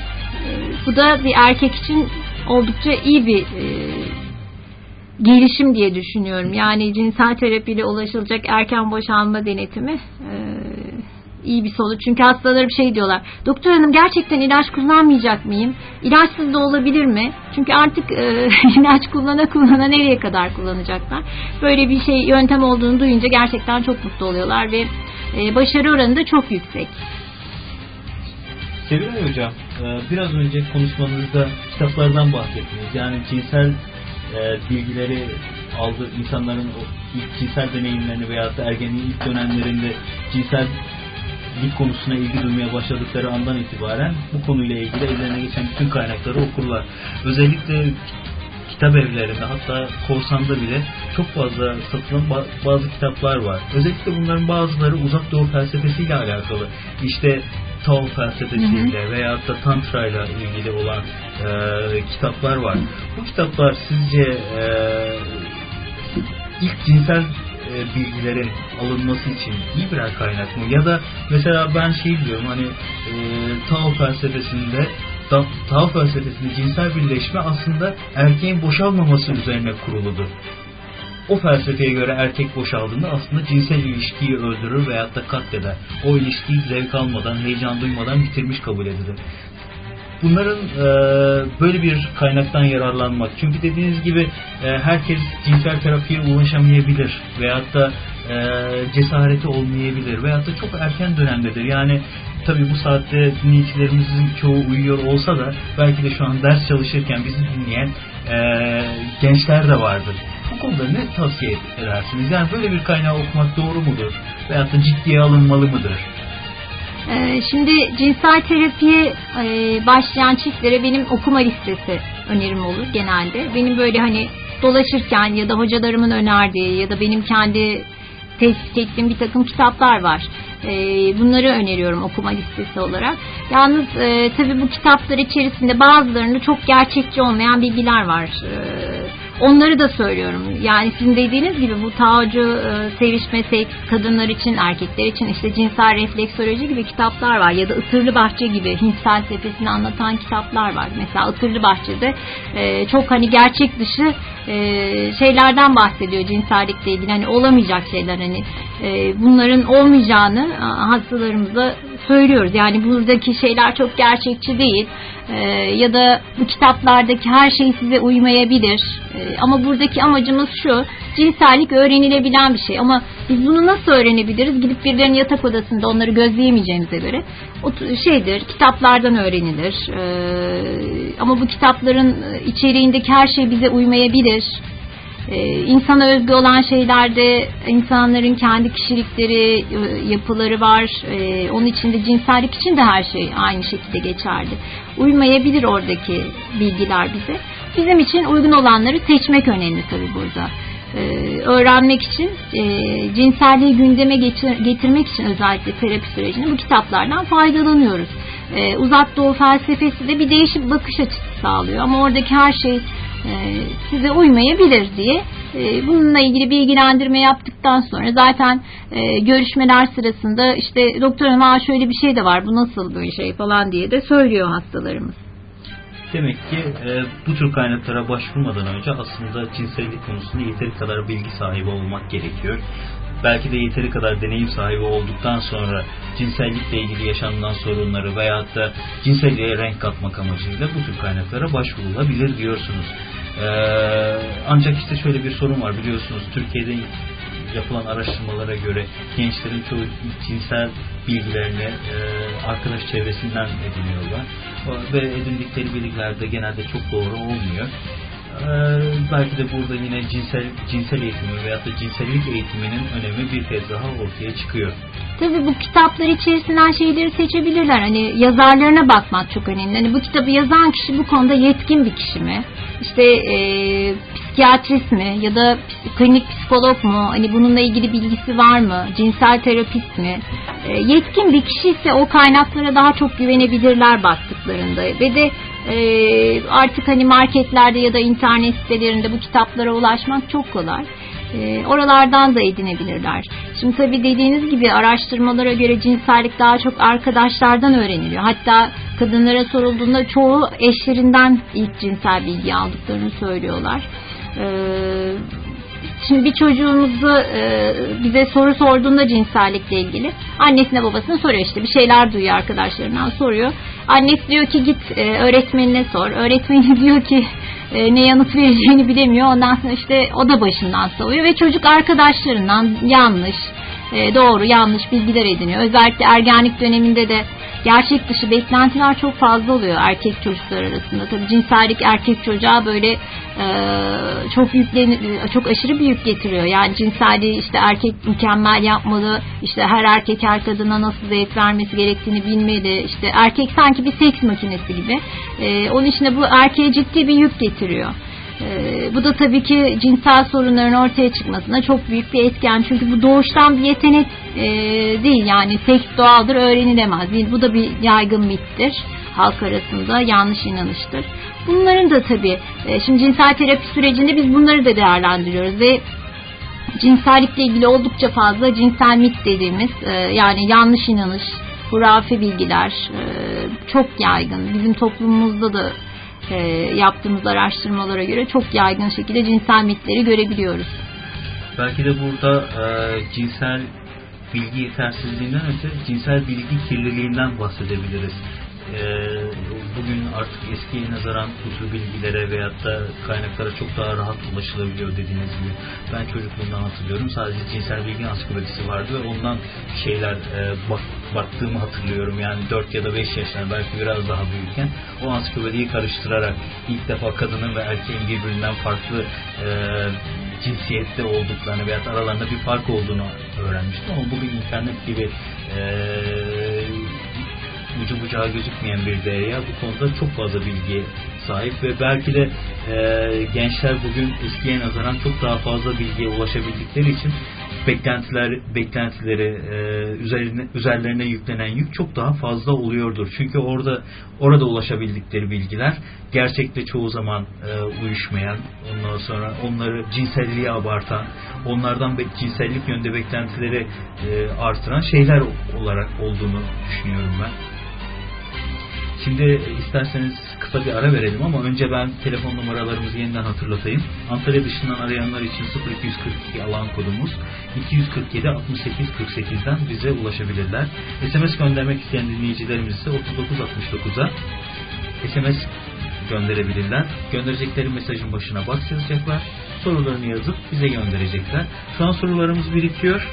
bu da bir erkek için oldukça iyi bir e, gelişim diye düşünüyorum. Yani cinsel terapiyle ulaşılacak erken boşalma denetimi e, iyi bir sonuç. Çünkü hastalara bir şey diyorlar. Doktor hanım gerçekten ilaç kullanmayacak mıyım? İlaçsız da olabilir mi? Çünkü artık e, ilaç kullana kullana nereye kadar kullanacaklar? Böyle bir şey yöntem olduğunu duyunca gerçekten çok mutlu oluyorlar ve e, başarı oranı da çok yüksek. Sevilay Hocam, e, biraz önce konuşmanızda kitaplardan bahsettiniz. Yani cinsel e, bilgileri aldı insanların o ilk cinsel deneyimlerini veya da ergenliğin ilk dönemlerinde cinsel lig konusuna ilgi duymaya başladıkları andan itibaren bu konuyla ilgili ellerine geçen bütün kaynakları okurlar. Özellikle kitap evlerinde hatta korsanda bile çok fazla satılan bazı kitaplar var. Özellikle bunların bazıları uzak doğu felsefesiyle alakalı. İşte Tao felsefesiyle veya da Tantra ile ilgili olan e, kitaplar var. Bu kitaplar sizce e, ilk cinsel e, bilgilerin alınması için iyi birer kaynak mı? Ya da mesela ben şey diyorum hani e, Tao felsefesinde Tao felsefesinde cinsel birleşme aslında erkeğin boşalmaması üzerine kuruludur. O felsefeye göre erkek boşaldığında aslında cinsel ilişkiyi öldürür veyahut da katleder. O ilişkiyi zevk almadan, heyecan duymadan bitirmiş kabul edilir. Bunların e, böyle bir kaynaktan yararlanmak. Çünkü dediğiniz gibi e, herkes cinsel terapiye ulaşamayabilir veyahut da e, cesareti olmayabilir veyahut da çok erken dönemdedir. Yani tabi bu saatte dinleyicilerimizin çoğu uyuyor olsa da belki de şu an ders çalışırken bizi dinleyen e, gençler de vardır. Bu konuda ne tavsiye edersiniz? Yani böyle bir kaynağı okumak doğru mudur? Veyahut da ciddiye alınmalı mıdır? Ee, şimdi cinsel terapiye e, başlayan çiftlere benim okuma listesi önerim olur genelde. Benim böyle hani dolaşırken ya da hocalarımın önerdiği ya da benim kendi tespit ettiğim bir takım kitaplar var. Ee, bunları öneriyorum okuma listesi olarak. Yalnız e, tabii bu kitaplar içerisinde bazılarında çok gerçekçi olmayan bilgiler var. Ee, onları da söylüyorum. Yani sizin dediğiniz gibi bu tacu, e, sevişme, seks, kadınlar için, erkekler için işte cinsel refleksoloji gibi kitaplar var. Ya da Itırlı Bahçe gibi Hint felsefesini anlatan kitaplar var. Mesela Itırlı Bahçe'de e, çok hani gerçek dışı e, şeylerden bahsediyor cinsellikle ilgili. Hani olamayacak şeyler hani bunların olmayacağını hastalarımıza söylüyoruz. Yani buradaki şeyler çok gerçekçi değil. E, ya da bu kitaplardaki her şey size uymayabilir. E, ama buradaki amacımız şu. Cinsellik öğrenilebilen bir şey. Ama biz bunu nasıl öğrenebiliriz? Gidip birilerinin yatak odasında onları gözleyemeyeceğimize göre o şeydir, kitaplardan öğrenilir. E, ama bu kitapların içeriğindeki her şey bize uymayabilir insana özgü olan şeylerde insanların kendi kişilikleri, e, yapıları var. E, onun içinde cinsellik için de her şey aynı şekilde geçerli. Uymayabilir oradaki bilgiler bize. Bizim için uygun olanları seçmek önemli tabii burada. Ee, öğrenmek için e, cinselliği gündeme getir, getirmek için özellikle terapi sürecinde bu kitaplardan faydalanıyoruz. Ee, uzak doğu felsefesi de bir değişik bakış açısı sağlıyor ama oradaki her şey size uymayabilir diye e, bununla ilgili bilgilendirme yaptıktan sonra zaten e, görüşmeler sırasında işte doktor hanım şöyle bir şey de var bu nasıl böyle şey falan diye de söylüyor hastalarımız. Demek ki e, bu tür kaynaklara başvurmadan önce aslında cinsellik konusunda yeteri kadar bilgi sahibi olmak gerekiyor. Belki de yeteri kadar deneyim sahibi olduktan sonra cinsellikle ilgili yaşanılan sorunları veyahut da cinselliğe renk katmak amacıyla bu tür kaynaklara başvurulabilir diyorsunuz. Ee, ancak işte şöyle bir sorun var biliyorsunuz Türkiye'de yapılan araştırmalara göre gençlerin çoğu cinsel bilgilerini e, arkadaş çevresinden ediniyorlar ve edindikleri bilgiler de genelde çok doğru olmuyor. Ee, belki de burada yine cinsel cinsel eğitimi veya da cinsellik eğitiminin önemi bir kez daha ortaya çıkıyor. Tabii bu kitaplar içerisinden şeyleri seçebilirler. Hani yazarlarına bakmak çok önemli. Hani bu kitabı yazan kişi bu konuda yetkin bir kişi mi? İşte e, psikiyatrist mi? Ya da klinik psikolog mu? Hani bununla ilgili bilgisi var mı? Cinsel terapist mi? E, yetkin bir kişi ise o kaynaklara daha çok güvenebilirler baktıklarında. Ve de e, artık hani marketlerde ya da internet sitelerinde bu kitaplara ulaşmak çok kolay. E, oralardan da edinebilirler. Şimdi tabii dediğiniz gibi araştırmalara göre cinsellik daha çok arkadaşlardan öğreniliyor. Hatta kadınlara sorulduğunda çoğu eşlerinden ilk cinsel bilgi aldıklarını söylüyorlar. Ee, Şimdi bir çocuğumuzu e, bize soru sorduğunda cinsellikle ilgili annesine babasına soruyor işte bir şeyler duyuyor arkadaşlarından soruyor. Annesi diyor ki git e, öğretmenine sor. Öğretmeni diyor ki e, ne yanıt vereceğini bilemiyor. Ondan sonra işte o da başından savuyor ve çocuk arkadaşlarından yanlış, e, doğru yanlış bilgiler ediniyor. Özellikle ergenlik döneminde de gerçek dışı beklentiler çok fazla oluyor erkek çocuklar arasında. Tabii cinsellik erkek çocuğa böyle e, çok yüklen çok aşırı bir yük getiriyor. Yani cinselliği işte erkek mükemmel yapmalı. işte her erkek her kadına nasıl zevk vermesi gerektiğini bilmeli. İşte erkek sanki bir seks makinesi gibi. E, onun içinde bu erkeğe ciddi bir yük getiriyor. Ee, bu da tabii ki cinsel sorunların ortaya çıkmasına çok büyük bir etken. Çünkü bu doğuştan bir yetenek e, değil. Yani seks doğaldır, öğrenilemez değil. Bu da bir yaygın mittir halk arasında yanlış inanıştır. Bunların da tabii e, şimdi cinsel terapi sürecinde biz bunları da değerlendiriyoruz ve cinsellikle ilgili oldukça fazla cinsel mit dediğimiz e, yani yanlış inanış, hurafi bilgiler e, çok yaygın. Bizim toplumumuzda da e, yaptığımız araştırmalara göre çok yaygın şekilde cinsel mitleri görebiliyoruz. Belki de burada e, cinsel bilgi yetersizliğinden öte cinsel bilgi kirliliğinden bahsedebiliriz. E, bugün artık eskiye nazaran tür bilgilere veyahut da kaynaklara çok daha rahat ulaşılabiliyor dediğiniz gibi. Ben çocukluğumdan hatırlıyorum. Sadece cinsel bilgi ansiklopedisi vardı ve ondan şeyler e, bak, baktığımı hatırlıyorum. Yani 4 ya da 5 yaşlarında belki biraz daha büyürken o ansiklopediyi karıştırarak ilk defa kadının ve erkeğin birbirinden farklı e, cinsiyette olduklarını veyahut aralarında bir fark olduğunu öğrenmiştim. Ama bugün internet gibi e, ucu bucağı gözükmeyen bir derya bu konuda çok fazla bilgiye sahip ve belki de e, gençler bugün eskiye nazaran çok daha fazla bilgiye ulaşabildikleri için beklentiler beklentileri e, üzerine üzerlerine yüklenen yük çok daha fazla oluyordur. Çünkü orada orada ulaşabildikleri bilgiler gerçekte çoğu zaman e, uyuşmayan, ondan sonra onları cinselliğe abartan, onlardan be, cinsellik yönde beklentileri e, artıran şeyler olarak olduğunu düşünüyorum ben. Şimdi isterseniz kısa bir ara verelim ama önce ben telefon numaralarımızı yeniden hatırlatayım. Antalya dışından arayanlar için 0242 alan kodumuz 247 68 48'den bize ulaşabilirler. SMS göndermek isteyen dinleyicilerimiz ise 3969'a SMS gönderebilirler. Gönderecekleri mesajın başına box yazacaklar. Sorularını yazıp bize gönderecekler. Şu an sorularımız birikiyor.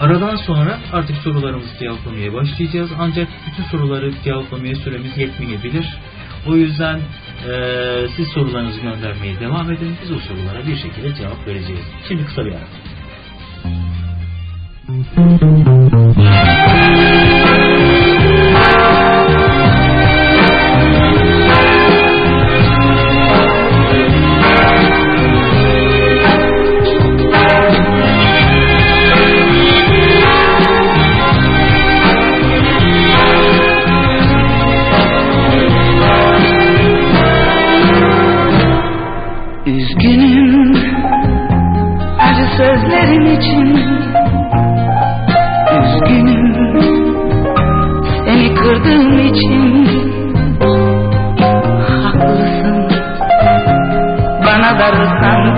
Aradan sonra artık sorularımızı cevaplamaya başlayacağız. Ancak bütün soruları cevaplamaya süremiz yetmeyebilir. O yüzden e, siz sorularınızı göndermeye devam edin. Biz o sorulara bir şekilde cevap vereceğiz. Şimdi kısa bir ara.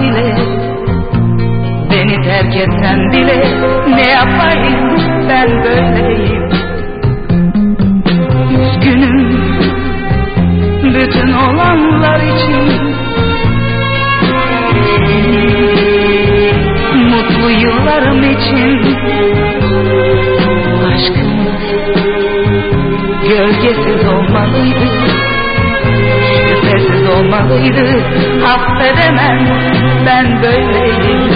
Bile. Beni terk etsen bile ne yapayım? Ben böyleyim. Üzgünüm bütün olanlar için. Mutlu yıllarım için. Aşkımız gölgesiz olmalıydı Şüphesiz olmalıydı. Affedemem ben böyleyim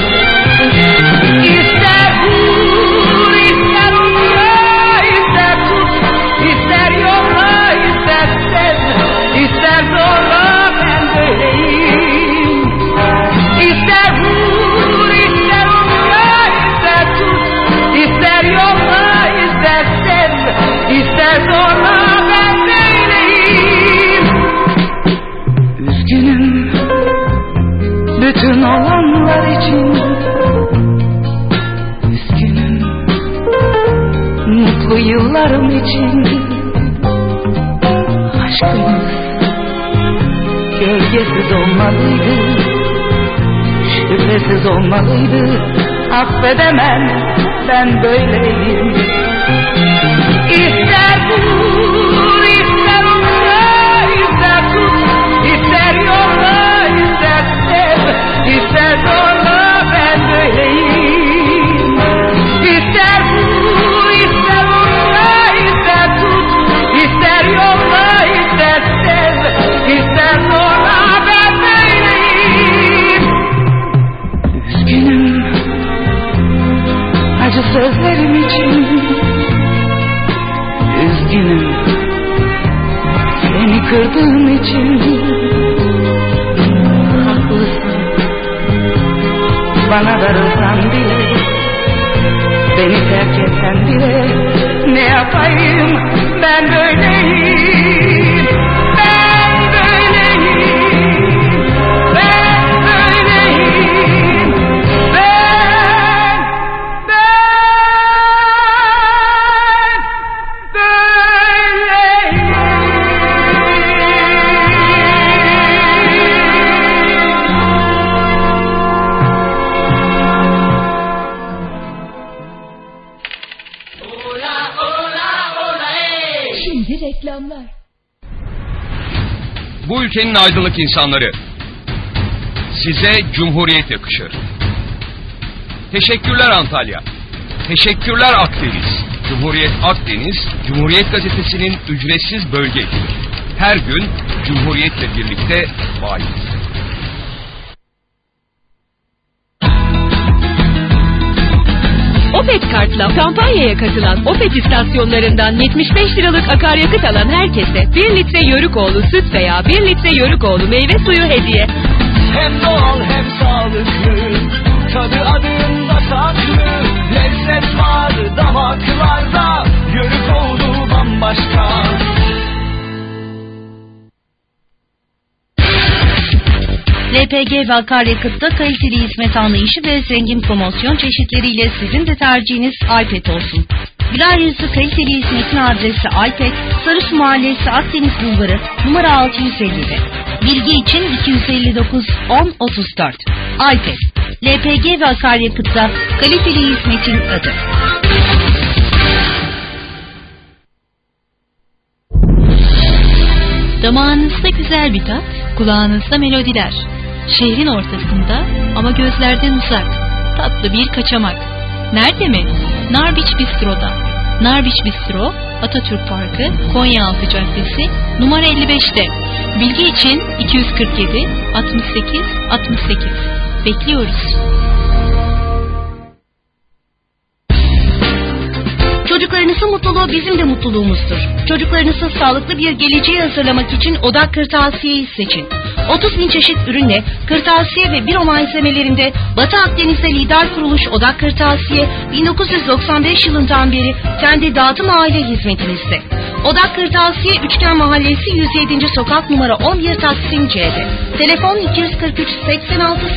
bütün olanlar için. Üzgünüm mutlu yıllarım için. Aşkımız gölgesiz olmalıydı şüphesiz olmalıydı affedemem ben böyleyim İster sözlerim için. Üzgünüm. Seni kırdığım için bana darılsan bile Beni terk etsen bile ne yapayım? Ben böyleyim ülkenin aydınlık insanları. Size Cumhuriyet yakışır. Teşekkürler Antalya. Teşekkürler Akdeniz. Cumhuriyet Akdeniz, Cumhuriyet Gazetesi'nin ücretsiz bölge ekibi. Her gün Cumhuriyet'le birlikte kampanyaya katılan Opet istasyonlarından 75 liralık akaryakıt alan herkese 1 litre Yörükoğlu süt veya 1 litre Yörükoğlu meyve suyu hediye. Hem doğal LPG ve akaryakıtta kaliteli hizmet anlayışı ve zengin promosyon çeşitleriyle sizin de tercihiniz iPad olsun. Güler yüzlü kaliteli hizmetin adresi iPad, Sarısu Mahallesi Akdeniz Bulvarı numara 650'de. Bilgi için 259 10 34. iPad, LPG ve akaryakıtta kaliteli hizmetin adı. Damağınızda güzel bir tat, kulağınızda melodiler. Şehrin ortasında ama gözlerden uzak. Tatlı bir kaçamak. Nerede mi? Narbiç Bistro'da. Narbiç Bistro, Atatürk Parkı, Konyaaltı Caddesi, numara 55'te. Bilgi için 247 68 68. Bekliyoruz. Çocuklarınızın mutluluğu bizim de mutluluğumuzdur. Çocuklarınızın sağlıklı bir geleceği hazırlamak için Odak Kırtasiye'yi seçin. 30 bin çeşit ürünle kırtasiye ve biro malzemelerinde Batı Akdeniz'de lider kuruluş Odak Kırtasiye 1995 yılından beri kendi dağıtım aile hizmetinizde. Odak Kırtasiye Üçgen Mahallesi 107. Sokak numara 11 Taksim C'de. Telefon 243 86 07.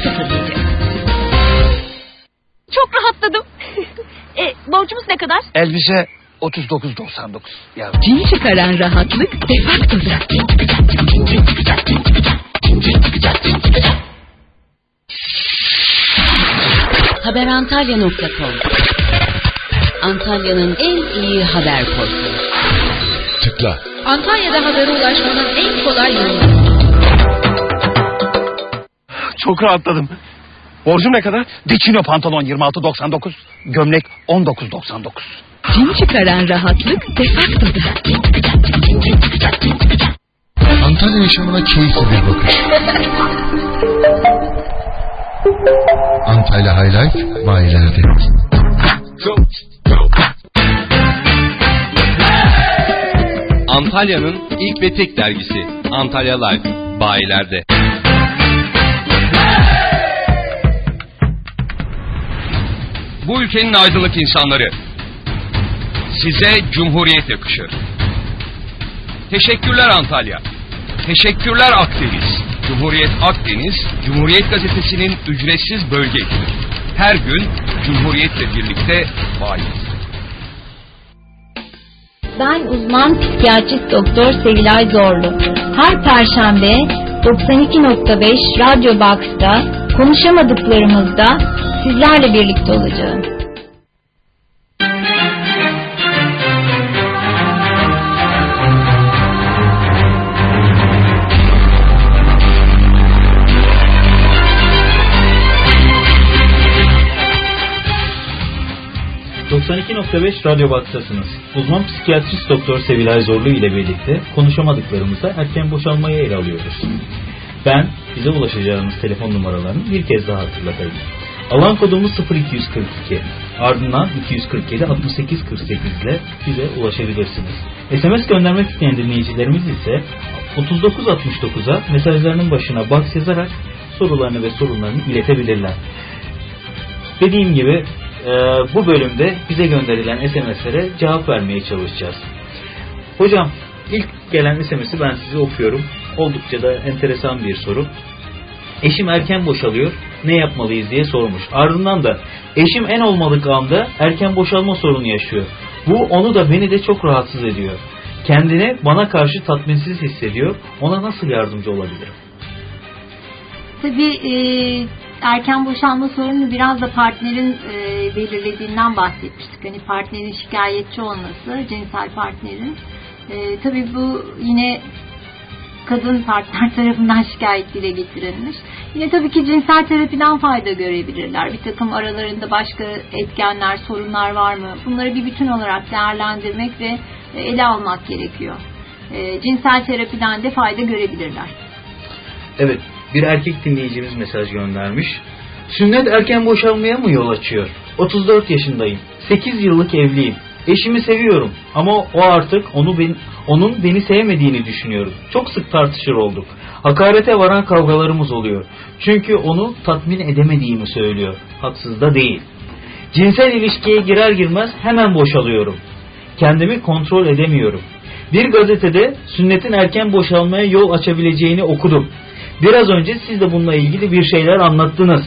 Çok rahatladım. e, borcumuz ne kadar? Elbise 39.99. Ya Cin çıkaran rahatlık defaktoda. Haberantalya.com Antalya'nın en iyi haber portalı. Tıkla. Antalya'da habere ulaşmanın en kolay yolu. çok rahatladım. Borcum ne kadar? Dicino pantolon 26.99. Gömlek 19.99. Cin çıkaran rahatlık defaktoda. Antalya yaşamına keyifli bir bakış. Antalya High Life bayilerde. Antalya'nın ilk ve tek dergisi Antalya Life bayilerde. Bu ülkenin aydınlık insanları. Size Cumhuriyet yakışır. Teşekkürler Antalya. Teşekkürler Akdeniz. Cumhuriyet Akdeniz, Cumhuriyet Gazetesi'nin ücretsiz bölge ekibi. Her gün Cumhuriyet'le birlikte vaiz. Ben uzman psikiyatrist doktor Sevilay Zorlu. Her perşembe 92.5 Radyo Box'ta konuşamadıklarımızda sizlerle birlikte olacağım. ...92.5 Radyo Baksasınız. Uzman psikiyatrist doktor Sevilay Zorlu ile birlikte konuşamadıklarımızda erken boşalmayı ele alıyoruz. Ben bize ulaşacağınız telefon numaralarını bir kez daha hatırlatayım. Alan kodumuz 0242. Ardından 247 68 48 ile bize ulaşabilirsiniz. SMS göndermek isteyen dinleyicilerimiz ise 3969'a mesajlarının başına box yazarak sorularını ve sorunlarını iletebilirler. Dediğim gibi e, bu bölümde bize gönderilen SMS'lere cevap vermeye çalışacağız. Hocam ilk gelen SMS'i ben size okuyorum. Oldukça da enteresan bir soru. Eşim erken boşalıyor. Ne yapmalıyız diye sormuş. Ardından da eşim en olmadık anda erken boşalma sorunu yaşıyor. Bu onu da beni de çok rahatsız ediyor. Kendini bana karşı tatminsiz hissediyor. Ona nasıl yardımcı olabilirim? Tabii e, erken boşanma sorunu biraz da partnerin e, belirlediğinden bahsetmiştik. Hani partnerin şikayetçi olması, cinsel partnerin. E, tabii bu yine kadın partner tarafından şikayet dile getirilmiş. Yine tabii ki cinsel terapiden fayda görebilirler. Bir takım aralarında başka etkenler, sorunlar var mı? Bunları bir bütün olarak değerlendirmek ve ele almak gerekiyor. E, cinsel terapiden de fayda görebilirler. Evet, bir erkek dinleyicimiz mesaj göndermiş. Sünnet erken boşalmaya mı yol açıyor? 34 yaşındayım. 8 yıllık evliyim. Eşimi seviyorum ama o artık onu ben, onun beni sevmediğini düşünüyorum. Çok sık tartışır olduk. Hakarete varan kavgalarımız oluyor. Çünkü onu tatmin edemediğimi söylüyor. Haksız da değil. Cinsel ilişkiye girer girmez hemen boşalıyorum. Kendimi kontrol edemiyorum. Bir gazetede sünnetin erken boşalmaya yol açabileceğini okudum. Biraz önce siz de bununla ilgili bir şeyler anlattınız.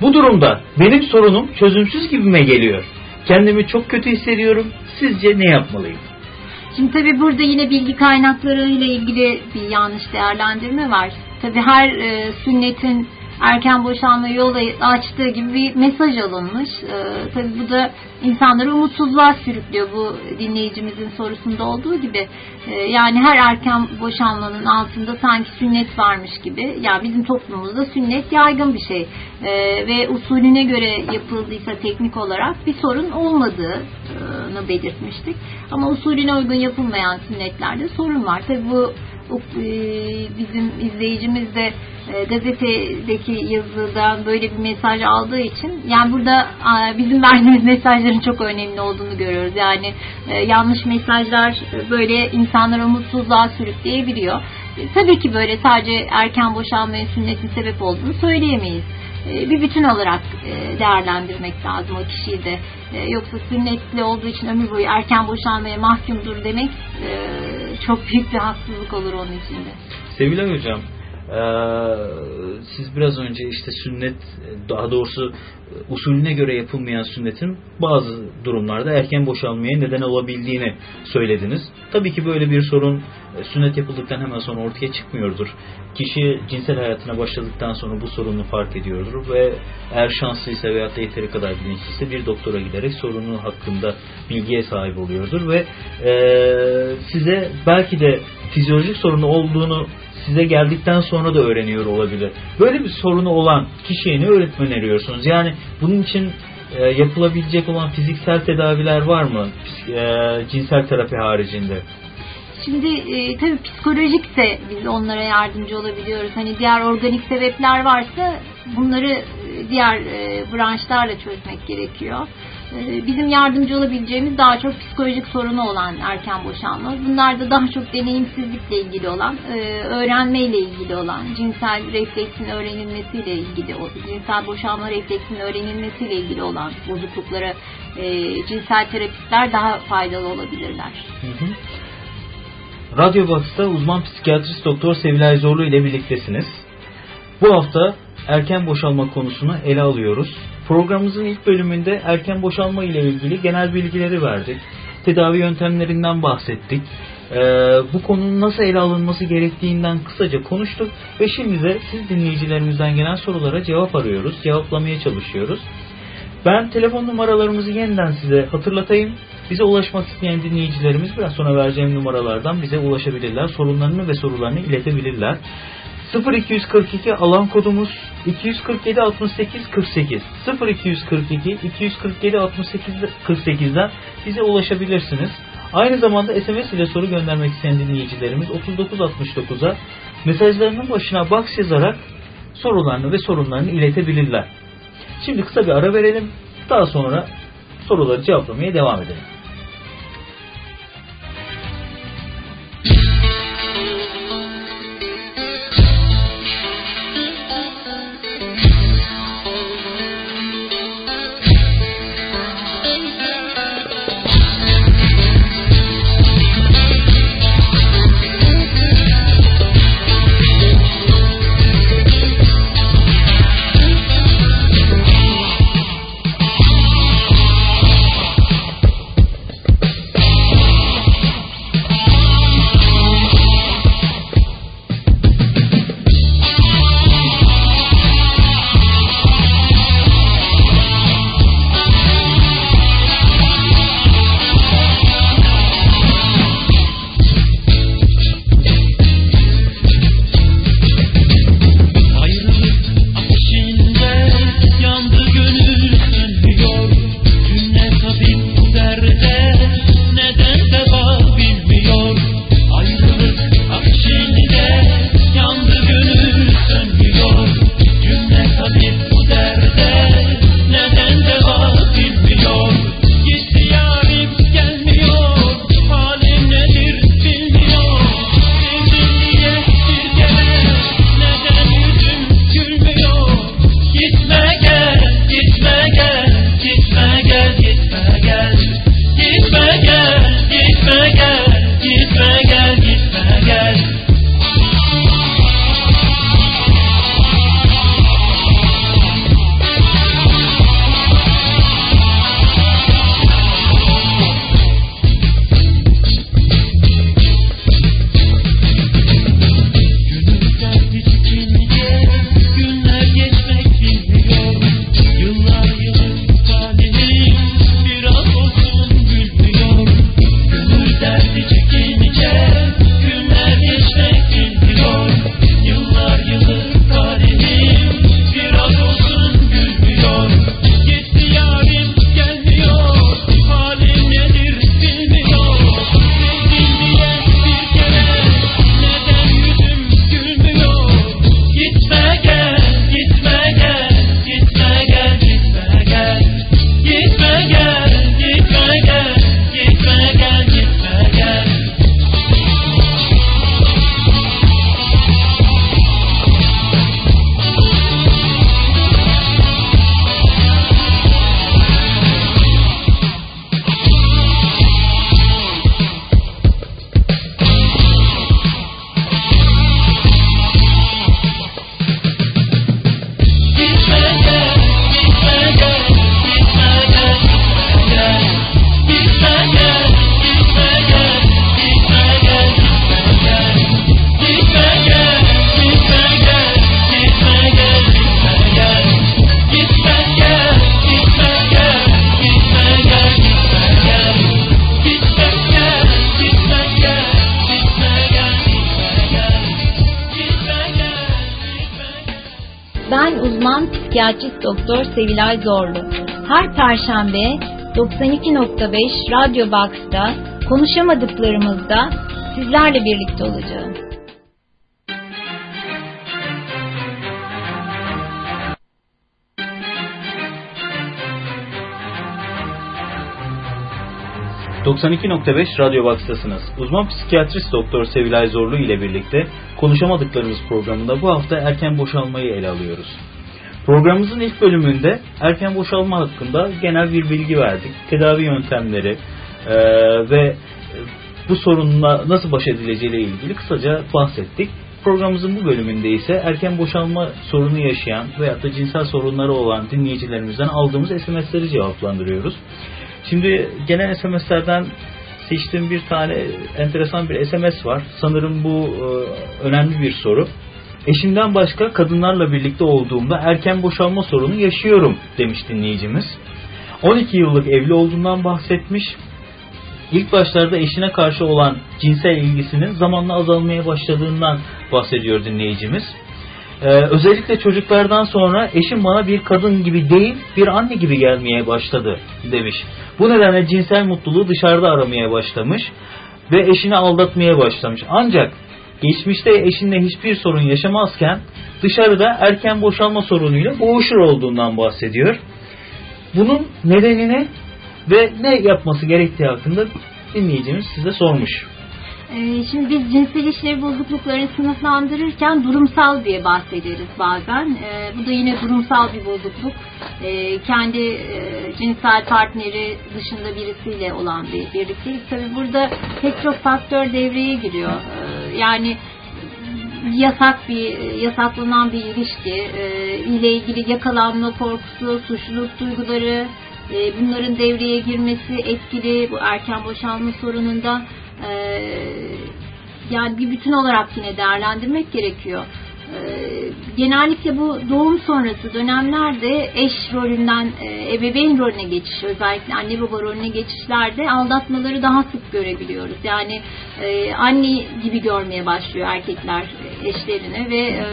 Bu durumda benim sorunum çözümsüz gibime geliyor. Kendimi çok kötü hissediyorum. Sizce ne yapmalıyım? Şimdi tabii burada yine bilgi kaynakları ile ilgili bir yanlış değerlendirme var. Tabii her e, sünnetin erken boşanma yolu açtığı gibi bir mesaj alınmış. Ee, tabii bu da insanları umutsuzluğa sürüklüyor bu dinleyicimizin sorusunda olduğu gibi. Ee, yani her erken boşanmanın altında sanki sünnet varmış gibi. Ya bizim toplumumuzda sünnet yaygın bir şey. Ee, ve usulüne göre yapıldıysa teknik olarak bir sorun olmadığını belirtmiştik. Ama usulüne uygun yapılmayan sünnetlerde sorun var. Tabii bu bizim izleyicimiz de e, gazetedeki yazıdan böyle bir mesaj aldığı için yani burada bizim verdiğimiz mesajların çok önemli olduğunu görüyoruz. Yani e, yanlış mesajlar böyle insanları mutsuzluğa sürükleyebiliyor. Tabii ki böyle sadece erken boşanmaya sünnetin sebep olduğunu söyleyemeyiz. Bir bütün olarak değerlendirmek lazım o kişiyi de. Yoksa sünnetli olduğu için ömür boyu erken boşanmaya mahkumdur demek çok büyük bir haksızlık olur onun için de. Sevilay Hocam, ee, siz biraz önce işte sünnet daha doğrusu usulüne göre yapılmayan sünnetin bazı durumlarda erken boşalmaya neden olabildiğini söylediniz. Tabii ki böyle bir sorun e, sünnet yapıldıktan hemen sonra ortaya çıkmıyordur. Kişi cinsel hayatına başladıktan sonra bu sorunu fark ediyordur ve eğer şanslıysa veyahut da yeteri kadar bilinçliyse bir doktora giderek sorunu hakkında bilgiye sahip oluyordur ve e, size belki de fizyolojik sorunu olduğunu size geldikten sonra da öğreniyor olabilir. Böyle bir sorunu olan kişiye ne öğretmen öneriyorsunuz? Yani bunun için e, yapılabilecek olan fiziksel tedaviler var mı? E, cinsel terapi haricinde. Şimdi e, tabii psikolojikse biz onlara yardımcı olabiliyoruz. Hani diğer organik sebepler varsa bunları e, diğer e, branşlarla çözmek gerekiyor. Ee, bizim yardımcı olabileceğimiz daha çok psikolojik sorunu olan erken boşanma. Bunlar da daha çok deneyimsizlikle ilgili olan, e, öğrenmeyle ilgili olan, cinsel refleksin öğrenilmesiyle ilgili, cinsel boşanma refleksinin öğrenilmesiyle ilgili olan bozukluklara e, cinsel terapistler daha faydalı olabilirler. Hı hı. Radyo Box'ta uzman psikiyatrist doktor Sevilay Zorlu ile birliktesiniz. Bu hafta erken boşalma konusunu ele alıyoruz. Programımızın ilk bölümünde erken boşalma ile ilgili genel bilgileri verdik. Tedavi yöntemlerinden bahsettik. Ee, bu konunun nasıl ele alınması gerektiğinden kısaca konuştuk ve şimdi de siz dinleyicilerimizden gelen sorulara cevap arıyoruz, cevaplamaya çalışıyoruz. Ben telefon numaralarımızı yeniden size hatırlatayım. Bize ulaşmak isteyen dinleyicilerimiz biraz sonra vereceğim numaralardan bize ulaşabilirler. Sorunlarını ve sorularını iletebilirler. 0242 alan kodumuz 247 68 48 0242 247 68 48'den bize ulaşabilirsiniz. Aynı zamanda SMS ile soru göndermek isteyen dinleyicilerimiz 3969'a mesajlarının başına box yazarak sorularını ve sorunlarını iletebilirler. Şimdi kısa bir ara verelim. Daha sonra soruları cevaplamaya devam edelim. Sevilay Zorlu. Her perşembe 92.5 Radyo Box'ta konuşamadıklarımızda sizlerle birlikte olacağım. ...92.5 Radyo Box'tasınız. Uzman psikiyatrist doktor Sevilay Zorlu ile birlikte konuşamadıklarımız programında bu hafta erken boşalmayı ele alıyoruz. Programımızın ilk bölümünde erken boşalma hakkında genel bir bilgi verdik. Tedavi yöntemleri e, ve bu sorunla nasıl baş edileceğiyle ilgili kısaca bahsettik. Programımızın bu bölümünde ise erken boşalma sorunu yaşayan veyahut da cinsel sorunları olan dinleyicilerimizden aldığımız SMS'leri cevaplandırıyoruz. Şimdi gelen SMS'lerden seçtiğim bir tane enteresan bir SMS var. Sanırım bu e, önemli bir soru. Eşimden başka kadınlarla birlikte olduğumda erken boşalma sorunu yaşıyorum demiş dinleyicimiz. 12 yıllık evli olduğundan bahsetmiş. İlk başlarda eşine karşı olan cinsel ilgisinin zamanla azalmaya başladığından bahsediyor dinleyicimiz. Ee, özellikle çocuklardan sonra eşim bana bir kadın gibi değil bir anne gibi gelmeye başladı demiş. Bu nedenle cinsel mutluluğu dışarıda aramaya başlamış ve eşini aldatmaya başlamış. Ancak geçmişte eşinle hiçbir sorun yaşamazken dışarıda erken boşalma sorunuyla boğuşur olduğundan bahsediyor. Bunun nedenini ve ne yapması gerektiği hakkında dinleyicimiz size sormuş. Ee, Şimdi biz cinsel işlev bozukluklarını sınıflandırırken durumsal diye bahsederiz bazen. Ee, Bu da yine durumsal bir bozukluk. Ee, Kendi e, cinsel partneri dışında birisiyle olan bir birliktelik. Tabii burada pek çok faktör devreye giriyor. Yani yasak bir yasaklanan bir ilişki e, ile ilgili yakalanma korkusu, suçluluk duyguları, e, bunların devreye girmesi etkili bu erken boşalma sorununda e, yani bir bütün olarak yine değerlendirmek gerekiyor. E, genellikle bu doğum sonrası dönemlerde eş rolünden e, ebeveyn rolüne geçiş, özellikle anne baba rolüne geçişlerde aldatmaları daha sık görebiliyoruz. Yani e, anne gibi görmeye başlıyor erkekler eşlerini ve e,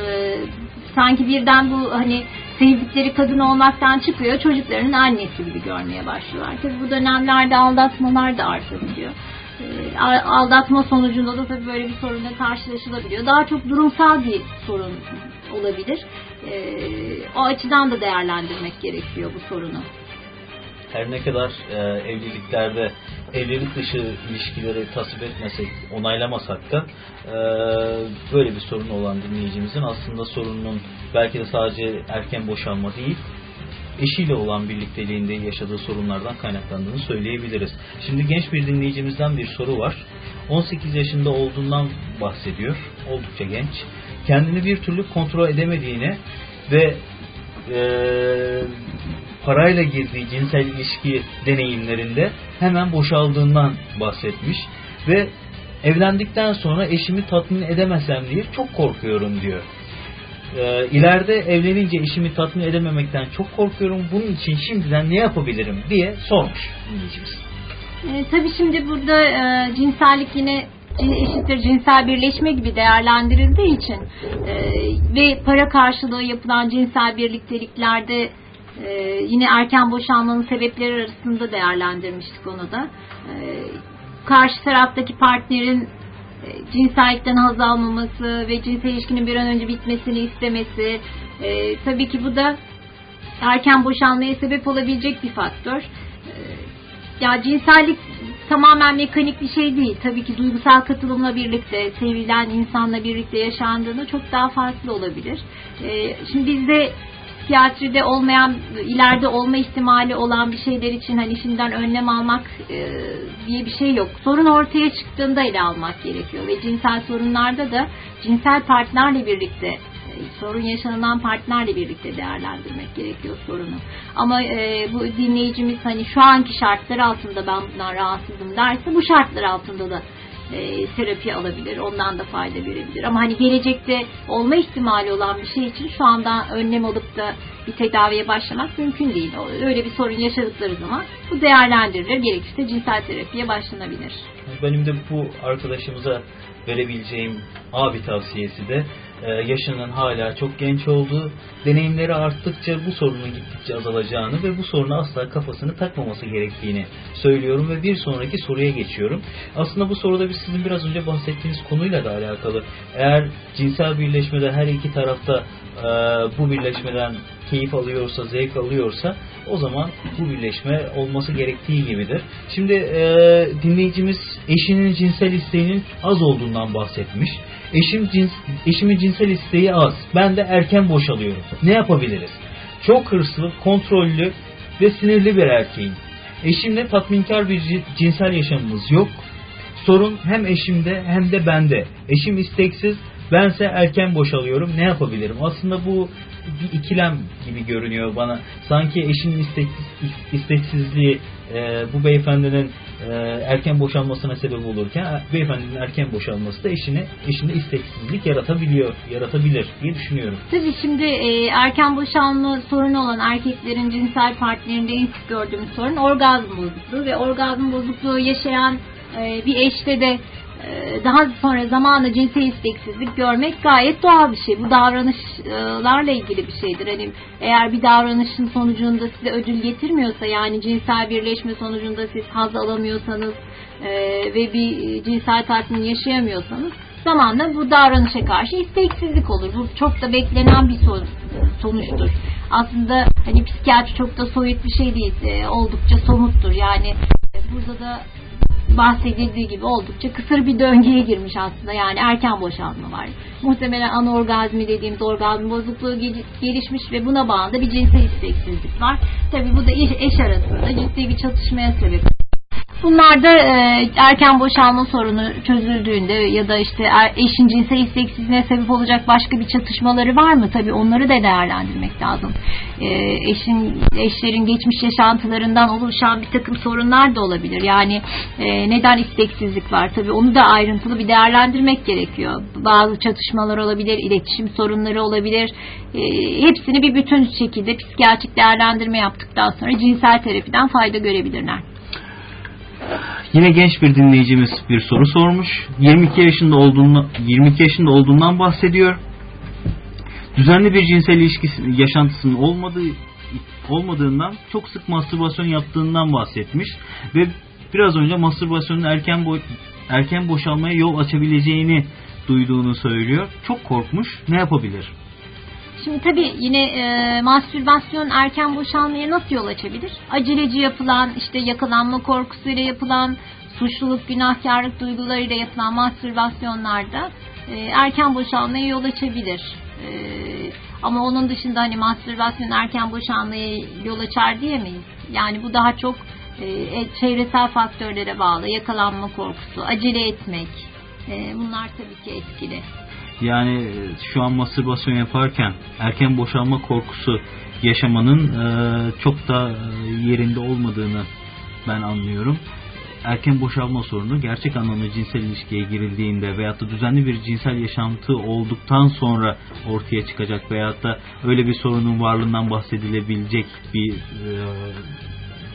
sanki birden bu hani sevdikleri kadın olmaktan çıkıyor, çocuklarının annesi gibi görmeye başlıyorlar. Tabii bu dönemlerde aldatmalar da artabiliyor. E, aldatma sonucunda da tabii böyle bir sorunla karşılaşılabiliyor. Daha çok durumsal bir sorun olabilir. E, o açıdan da değerlendirmek gerekiyor bu sorunu. Her ne kadar e, evliliklerde evlilik dışı ilişkileri tasvip etmesek, onaylamasak da e, böyle bir sorun olan dinleyicimizin aslında sorunun belki de sadece erken boşanma değil, eşiyle olan birlikteliğinde yaşadığı sorunlardan kaynaklandığını söyleyebiliriz. Şimdi genç bir dinleyicimizden bir soru var. 18 yaşında olduğundan bahsediyor. Oldukça genç. Kendini bir türlü kontrol edemediğini ve e, parayla girdiği cinsel ilişki deneyimlerinde hemen boşaldığından bahsetmiş ve evlendikten sonra eşimi tatmin edemesem diye çok korkuyorum diyor. Ee, ileride evlenince eşimi tatmin edememekten çok korkuyorum. Bunun için şimdiden ne yapabilirim diye sormuş dinleyicimiz. E, tabii şimdi burada e, cinsellik yine cin- eşittir cinsel birleşme gibi değerlendirildiği için e, ve para karşılığı yapılan cinsel birlikteliklerde e, yine erken boşanmanın sebepleri arasında değerlendirmiştik onu da. E, karşı taraftaki partnerin e, cinsellikten haz almaması ve cinsel ilişkinin bir an önce bitmesini istemesi. E, tabii ki bu da erken boşanmaya sebep olabilecek bir faktör. E, ya cinsellik tamamen mekanik bir şey değil. Tabii ki duygusal katılımla birlikte, sevilen insanla birlikte yaşandığında çok daha farklı olabilir. E, şimdi bizde psikiyatride olmayan, ileride olma ihtimali olan bir şeyler için hani şimdiden önlem almak e, diye bir şey yok. Sorun ortaya çıktığında ele almak gerekiyor ve cinsel sorunlarda da cinsel partnerle birlikte e, sorun yaşanılan partnerle birlikte değerlendirmek gerekiyor sorunu. Ama e, bu dinleyicimiz hani şu anki şartlar altında ben bundan rahatsızım derse bu şartlar altında da e, terapi alabilir. Ondan da fayda görebilir. Ama hani gelecekte olma ihtimali olan bir şey için şu anda önlem alıp da bir tedaviye başlamak mümkün değil. Öyle bir sorun yaşadıkları zaman bu değerlendirilir. Gerekirse cinsel terapiye başlanabilir. Benim de bu arkadaşımıza verebileceğim abi tavsiyesi de yaşının hala çok genç olduğu, deneyimleri arttıkça bu sorunun gittikçe azalacağını ve bu soruna asla kafasını takmaması gerektiğini söylüyorum ve bir sonraki soruya geçiyorum. Aslında bu soruda biz sizin biraz önce bahsettiğiniz konuyla da alakalı. Eğer cinsel birleşmede her iki tarafta e, bu birleşmeden keyif alıyorsa, zevk alıyorsa o zaman bu birleşme olması gerektiği gibidir. Şimdi e, dinleyicimiz eşinin cinsel isteğinin az olduğundan bahsetmiş. Eşim cins, eşimin cinsel isteği az. Ben de erken boşalıyorum. Ne yapabiliriz? Çok hırslı, kontrollü ve sinirli bir erkeğim. Eşimle tatminkar bir ci- cinsel yaşamımız yok. Sorun hem eşimde hem de bende. Eşim isteksiz, bense erken boşalıyorum. Ne yapabilirim? Aslında bu bir ikilem gibi görünüyor bana. Sanki eşinin isteksiz, isteksizliği e, bu beyefendinin e, erken boşanmasına sebep olurken beyefendinin erken boşanması da eşine eşinde isteksizlik yaratabiliyor, yaratabilir diye düşünüyorum. Tabii şimdi e, erken boşanma sorunu olan erkeklerin cinsel partnerinde en sık gördüğümüz sorun orgazm bozukluğu ve orgazm bozukluğu yaşayan e, bir eşte de daha sonra zamanla cinsel isteksizlik görmek gayet doğal bir şey. Bu davranışlarla ilgili bir şeydir. Hani eğer bir davranışın sonucunda size ödül getirmiyorsa yani cinsel birleşme sonucunda siz haz alamıyorsanız e, ve bir cinsel tatmin yaşayamıyorsanız zamanla bu davranışa karşı isteksizlik olur. Bu çok da beklenen bir son- sonuçtur. Aslında hani psikiyatri çok da soyut bir şey değil. E, oldukça somuttur. Yani e, burada da bahsedildiği gibi oldukça kısır bir döngüye girmiş aslında. Yani erken boşalma var. Muhtemelen anorgazmi dediğimiz orgazm bozukluğu gel- gelişmiş ve buna bağlı bir cinsel isteksizlik var. Tabii bu da eş arasında ciddi bir çatışmaya sebep Bunlarda e, erken boşalma sorunu çözüldüğünde ya da işte er, eşin cinsel isteksizliğine sebep olacak başka bir çatışmaları var mı? Tabii onları da değerlendirmek lazım. E, eşin eşlerin geçmiş yaşantılarından oluşan bir takım sorunlar da olabilir. Yani e, neden isteksizlik var? Tabii onu da ayrıntılı bir değerlendirmek gerekiyor. Bazı çatışmalar olabilir, iletişim sorunları olabilir. E, hepsini bir bütün şekilde psikiyatrik değerlendirme yaptıktan sonra cinsel terapiden fayda görebilirler. Yine genç bir dinleyicimiz bir soru sormuş. 22 yaşında olduğunu 22 yaşında olduğundan bahsediyor. Düzenli bir cinsel ilişkisi yaşantısının olmadığı olmadığından çok sık mastürbasyon yaptığından bahsetmiş ve biraz önce mastürbasyonun erken boy, erken boşalmaya yol açabileceğini duyduğunu söylüyor. Çok korkmuş. Ne yapabilir? Şimdi tabii yine e, mastürbasyon erken boşalmaya nasıl yol açabilir? Aceleci yapılan, işte yakalanma korkusuyla yapılan, suçluluk, günahkarlık duygularıyla yapılan mastürbasyonlarda e, erken boşalmaya yol açabilir. E, Ama onun dışında hani mastürbasyon erken boşanmaya yol açar diyemeyiz. Yani bu daha çok e, e, çevresel faktörlere bağlı. Yakalanma korkusu, acele etmek. E, bunlar tabii ki etkili. Yani e, şu an mastürbasyon yaparken erken boşalma korkusu yaşamanın e, çok da e, yerinde olmadığını ben anlıyorum. Erken boşalma sorunu gerçek anlamda cinsel ilişkiye girildiğinde veyahut da düzenli bir cinsel yaşantı olduktan sonra ortaya çıkacak veyahut da öyle bir sorunun varlığından bahsedilebilecek bir e,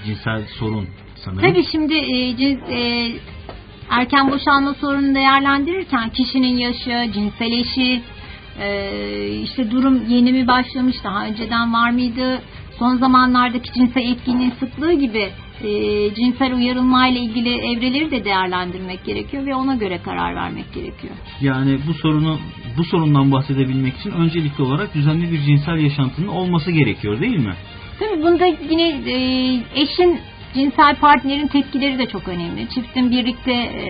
cinsel sorun sanırım. Tabii şimdi e, cins- e, erken boşalma sorununu değerlendirirken kişinin yaşı, cinsel eşi, e, işte durum yeni mi başlamış, daha önceden var mıydı, son zamanlardaki cinsel etkinliğin sıklığı gibi e, cinsel uyarılmayla ilgili evreleri de değerlendirmek gerekiyor ve ona göre karar vermek gerekiyor. Yani bu sorunu bu sorundan bahsedebilmek için öncelikli olarak düzenli bir cinsel yaşantının olması gerekiyor değil mi? Tabii bunda yine e, eşin cinsel partnerin tepkileri de çok önemli. Çiftin birlikte e,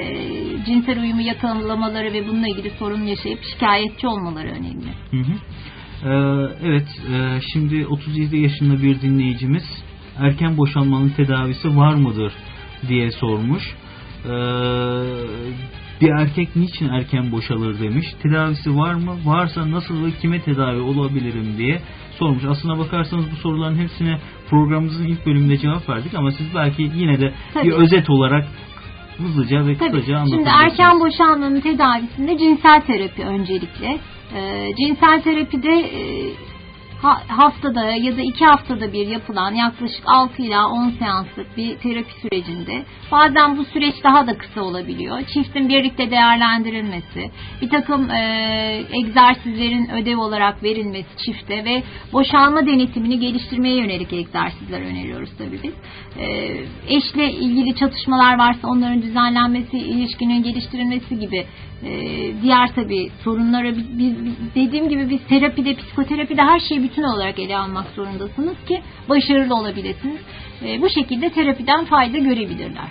cinsel uyumu yakalamaları ve bununla ilgili sorun yaşayıp şikayetçi olmaları önemli. Hı hı. Ee, evet, e, şimdi 37 yaşında bir dinleyicimiz erken boşanmanın tedavisi var mıdır diye sormuş. Ee, bir erkek niçin erken boşalır demiş. Tedavisi var mı? Varsa nasıl ve kime tedavi olabilirim diye sormuş. Aslına bakarsanız bu soruların hepsine programımızın ilk bölümünde cevap verdik ama siz belki yine de Tabii. bir özet olarak hızlıca ve Tabii. kısaca Şimdi anlatabilirsiniz. erken boşanmanın tedavisinde cinsel terapi öncelikle. Ee, cinsel terapide e, ha- haftada ya da iki haftada bir yapılan yaklaşık 6 ila 10 seanslık bir terapi sürecinde bazen bu süreç daha da kısa olabiliyor. Çiftin birlikte değerlendirilmesi, bir takım e, egzersizlerin ödev olarak verilmesi çifte ve boşalma denetimini geliştirmeye yönelik egzersizler öneriyoruz tabii biz. E, eşle ilgili çatışmalar varsa onların düzenlenmesi, ilişkinin geliştirilmesi gibi e, diğer tabii sorunlara biz, biz- dediğim gibi biz terapide, psikoterapide her şeyi bütün olarak ele almak zorundasınız ki başarılı olabilirsiniz. E, bu şekilde terapiden fayda görebilirler.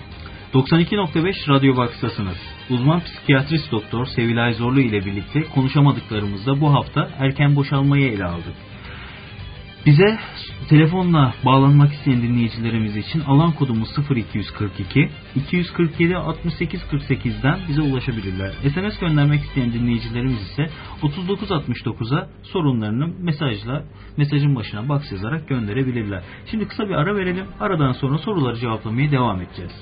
92.5 Radyo Box'tasınız. Uzman psikiyatrist doktor Sevilay Zorlu ile birlikte konuşamadıklarımızda bu hafta erken boşalmayı ele aldık. Bize telefonla bağlanmak isteyen dinleyicilerimiz için alan kodumuz 0242 247 68 48'den bize ulaşabilirler. SMS göndermek isteyen dinleyicilerimiz ise 3969'a sorunlarını mesajla mesajın başına box yazarak gönderebilirler. Şimdi kısa bir ara verelim. Aradan sonra soruları cevaplamaya devam edeceğiz.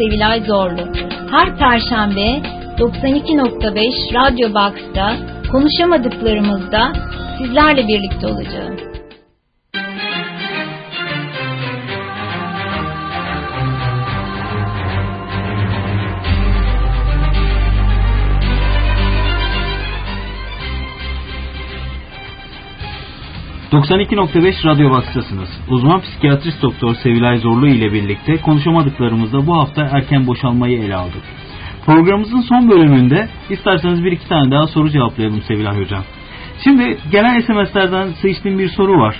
Sevilay Zorlu. Her perşembe 92.5 Radyo Box'ta konuşamadıklarımızda sizlerle birlikte olacağım. ...92.5 Radyo Box'tasınız. Uzman psikiyatrist doktor Sevilay Zorlu ile birlikte konuşamadıklarımızda bu hafta erken boşalmayı ele aldık. Programımızın son bölümünde isterseniz bir iki tane daha soru cevaplayalım Sevilay Hocam. Şimdi gelen SMS'lerden seçtiğim bir soru var.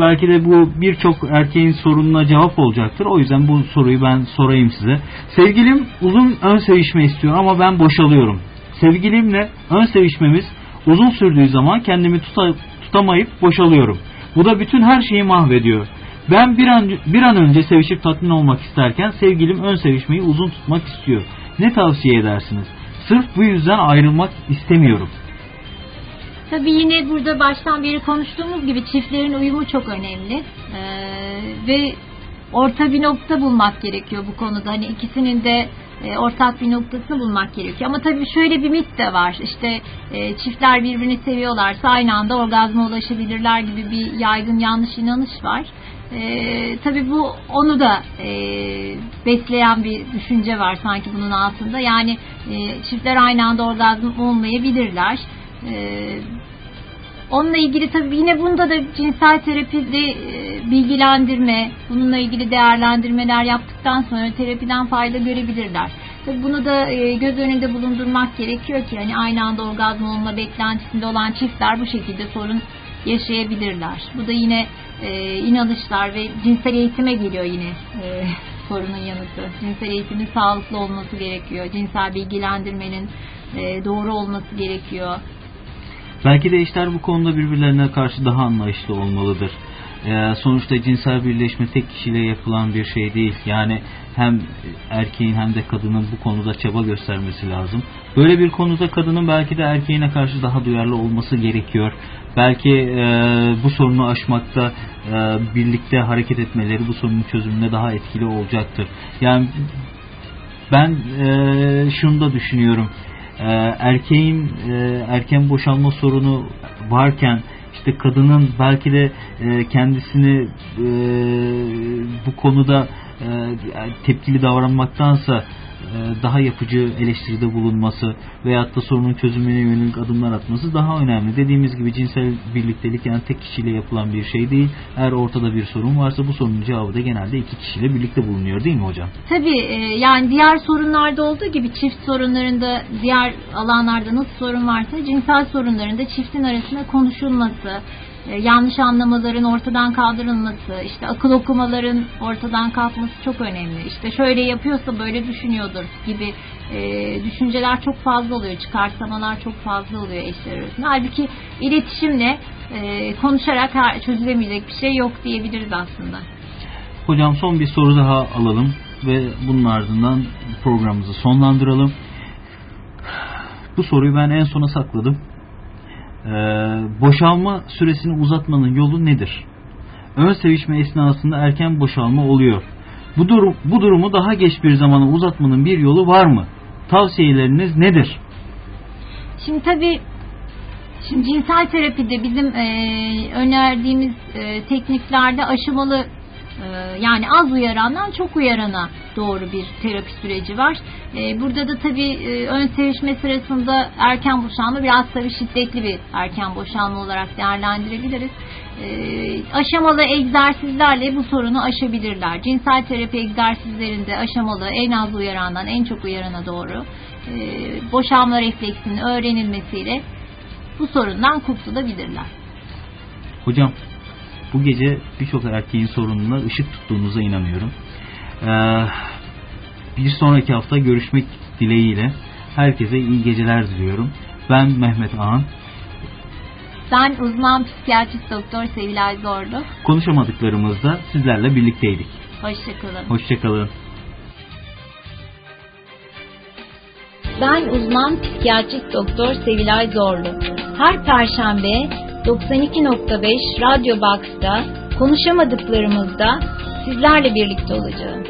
Belki de bu birçok erkeğin sorununa cevap olacaktır. O yüzden bu soruyu ben sorayım size. Sevgilim uzun ön sevişme istiyor ama ben boşalıyorum. Sevgilimle ön sevişmemiz uzun sürdüğü zaman kendimi tuta, tutamayıp boşalıyorum. Bu da bütün her şeyi mahvediyor. Ben bir an, bir an önce sevişip tatmin olmak isterken sevgilim ön sevişmeyi uzun tutmak istiyor. Ne tavsiye edersiniz? Sırf bu yüzden ayrılmak istemiyorum. Tabii yine burada baştan beri konuştuğumuz gibi çiftlerin uyumu çok önemli. Ee, ve orta bir nokta bulmak gerekiyor bu konuda. Hani ikisinin de e, ortak bir noktasını bulmak gerekiyor. Ama tabii şöyle bir mit de var. İşte e, çiftler birbirini seviyorlarsa aynı anda orgazma ulaşabilirler gibi bir yaygın yanlış inanış var. E, tabii bu onu da e, besleyen bir düşünce var sanki bunun altında. Yani e, çiftler aynı anda orgazm olmayabilirler. E, Onunla ilgili tabii yine bunda da cinsel terapide e, bilgilendirme, bununla ilgili değerlendirmeler yaptıktan sonra terapiden fayda görebilirler. Tabii bunu da e, göz önünde bulundurmak gerekiyor ki hani aynı anda orgazm olma beklentisinde olan çiftler bu şekilde sorun yaşayabilirler. Bu da yine e, inanışlar ve cinsel eğitime geliyor yine e, sorunun yanıtı. Cinsel eğitimin sağlıklı olması gerekiyor. Cinsel bilgilendirmenin e, doğru olması gerekiyor. Belki de eşler bu konuda birbirlerine karşı daha anlayışlı olmalıdır. Ee, sonuçta cinsel birleşme tek kişiyle yapılan bir şey değil. Yani hem erkeğin hem de kadının bu konuda çaba göstermesi lazım. Böyle bir konuda kadının belki de erkeğine karşı daha duyarlı olması gerekiyor. Belki e, bu sorunu aşmakta e, birlikte hareket etmeleri bu sorunun çözümüne daha etkili olacaktır. Yani ben e, şunu da düşünüyorum. E, erkeğin erken boşalma sorunu varken işte kadının belki de e, kendisini e, bu konuda e, tepkili davranmaktansa daha yapıcı eleştiride bulunması veyahut da sorunun çözümüne yönelik adımlar atması daha önemli. Dediğimiz gibi cinsel birliktelik yani tek kişiyle yapılan bir şey değil. Eğer ortada bir sorun varsa bu sorunun cevabı da genelde iki kişiyle birlikte bulunuyor değil mi hocam? Tabii e, yani diğer sorunlarda olduğu gibi çift sorunlarında diğer alanlarda nasıl sorun varsa cinsel sorunlarında çiftin arasında konuşulması, e, yanlış anlamaların ortadan kaldırılması, işte akıl okumaların ortadan kalkması çok önemli. İşte şöyle yapıyorsa böyle düşünüyordur gibi e, düşünceler çok fazla oluyor, çıkarsamalar çok fazla oluyor eşler arasında. Halbuki iletişimle e, konuşarak çözülemeyecek bir şey yok diyebiliriz aslında. Hocam son bir soru daha alalım ve bunun ardından programımızı sonlandıralım. Bu soruyu ben en sona sakladım. Ee, boşalma süresini uzatmanın yolu nedir? Ön sevişme esnasında erken boşalma oluyor. Bu, durum, bu durumu daha geç bir zamana uzatmanın bir yolu var mı? Tavsiyeleriniz nedir? Şimdi tabii Şimdi cinsel terapide bizim e, önerdiğimiz e, tekniklerde aşamalı yani az uyarandan çok uyarana doğru bir terapi süreci var. E, burada da tabii e, ön sevişme sırasında erken boşalma biraz tabii şiddetli bir erken boşalma olarak değerlendirebiliriz. E, aşamalı egzersizlerle bu sorunu aşabilirler. Cinsel terapi egzersizlerinde aşamalı en az uyarandan en çok uyarana doğru e, boşalma refleksinin öğrenilmesiyle bu sorundan kurtulabilirler. Hocam bu gece birçok erkeğin sorununa ışık tuttuğunuza inanıyorum. Ee, bir sonraki hafta görüşmek dileğiyle herkese iyi geceler diliyorum. Ben Mehmet Ağan. Ben uzman psikiyatrist doktor Sevilay Zorlu. Konuşamadıklarımızda sizlerle birlikteydik. Hoşçakalın. Hoşçakalın. Ben uzman psikiyatrist doktor Sevilay Zorlu. Her perşembe 92.5 Radyo Box'ta konuşamadıklarımızda sizlerle birlikte olacağım.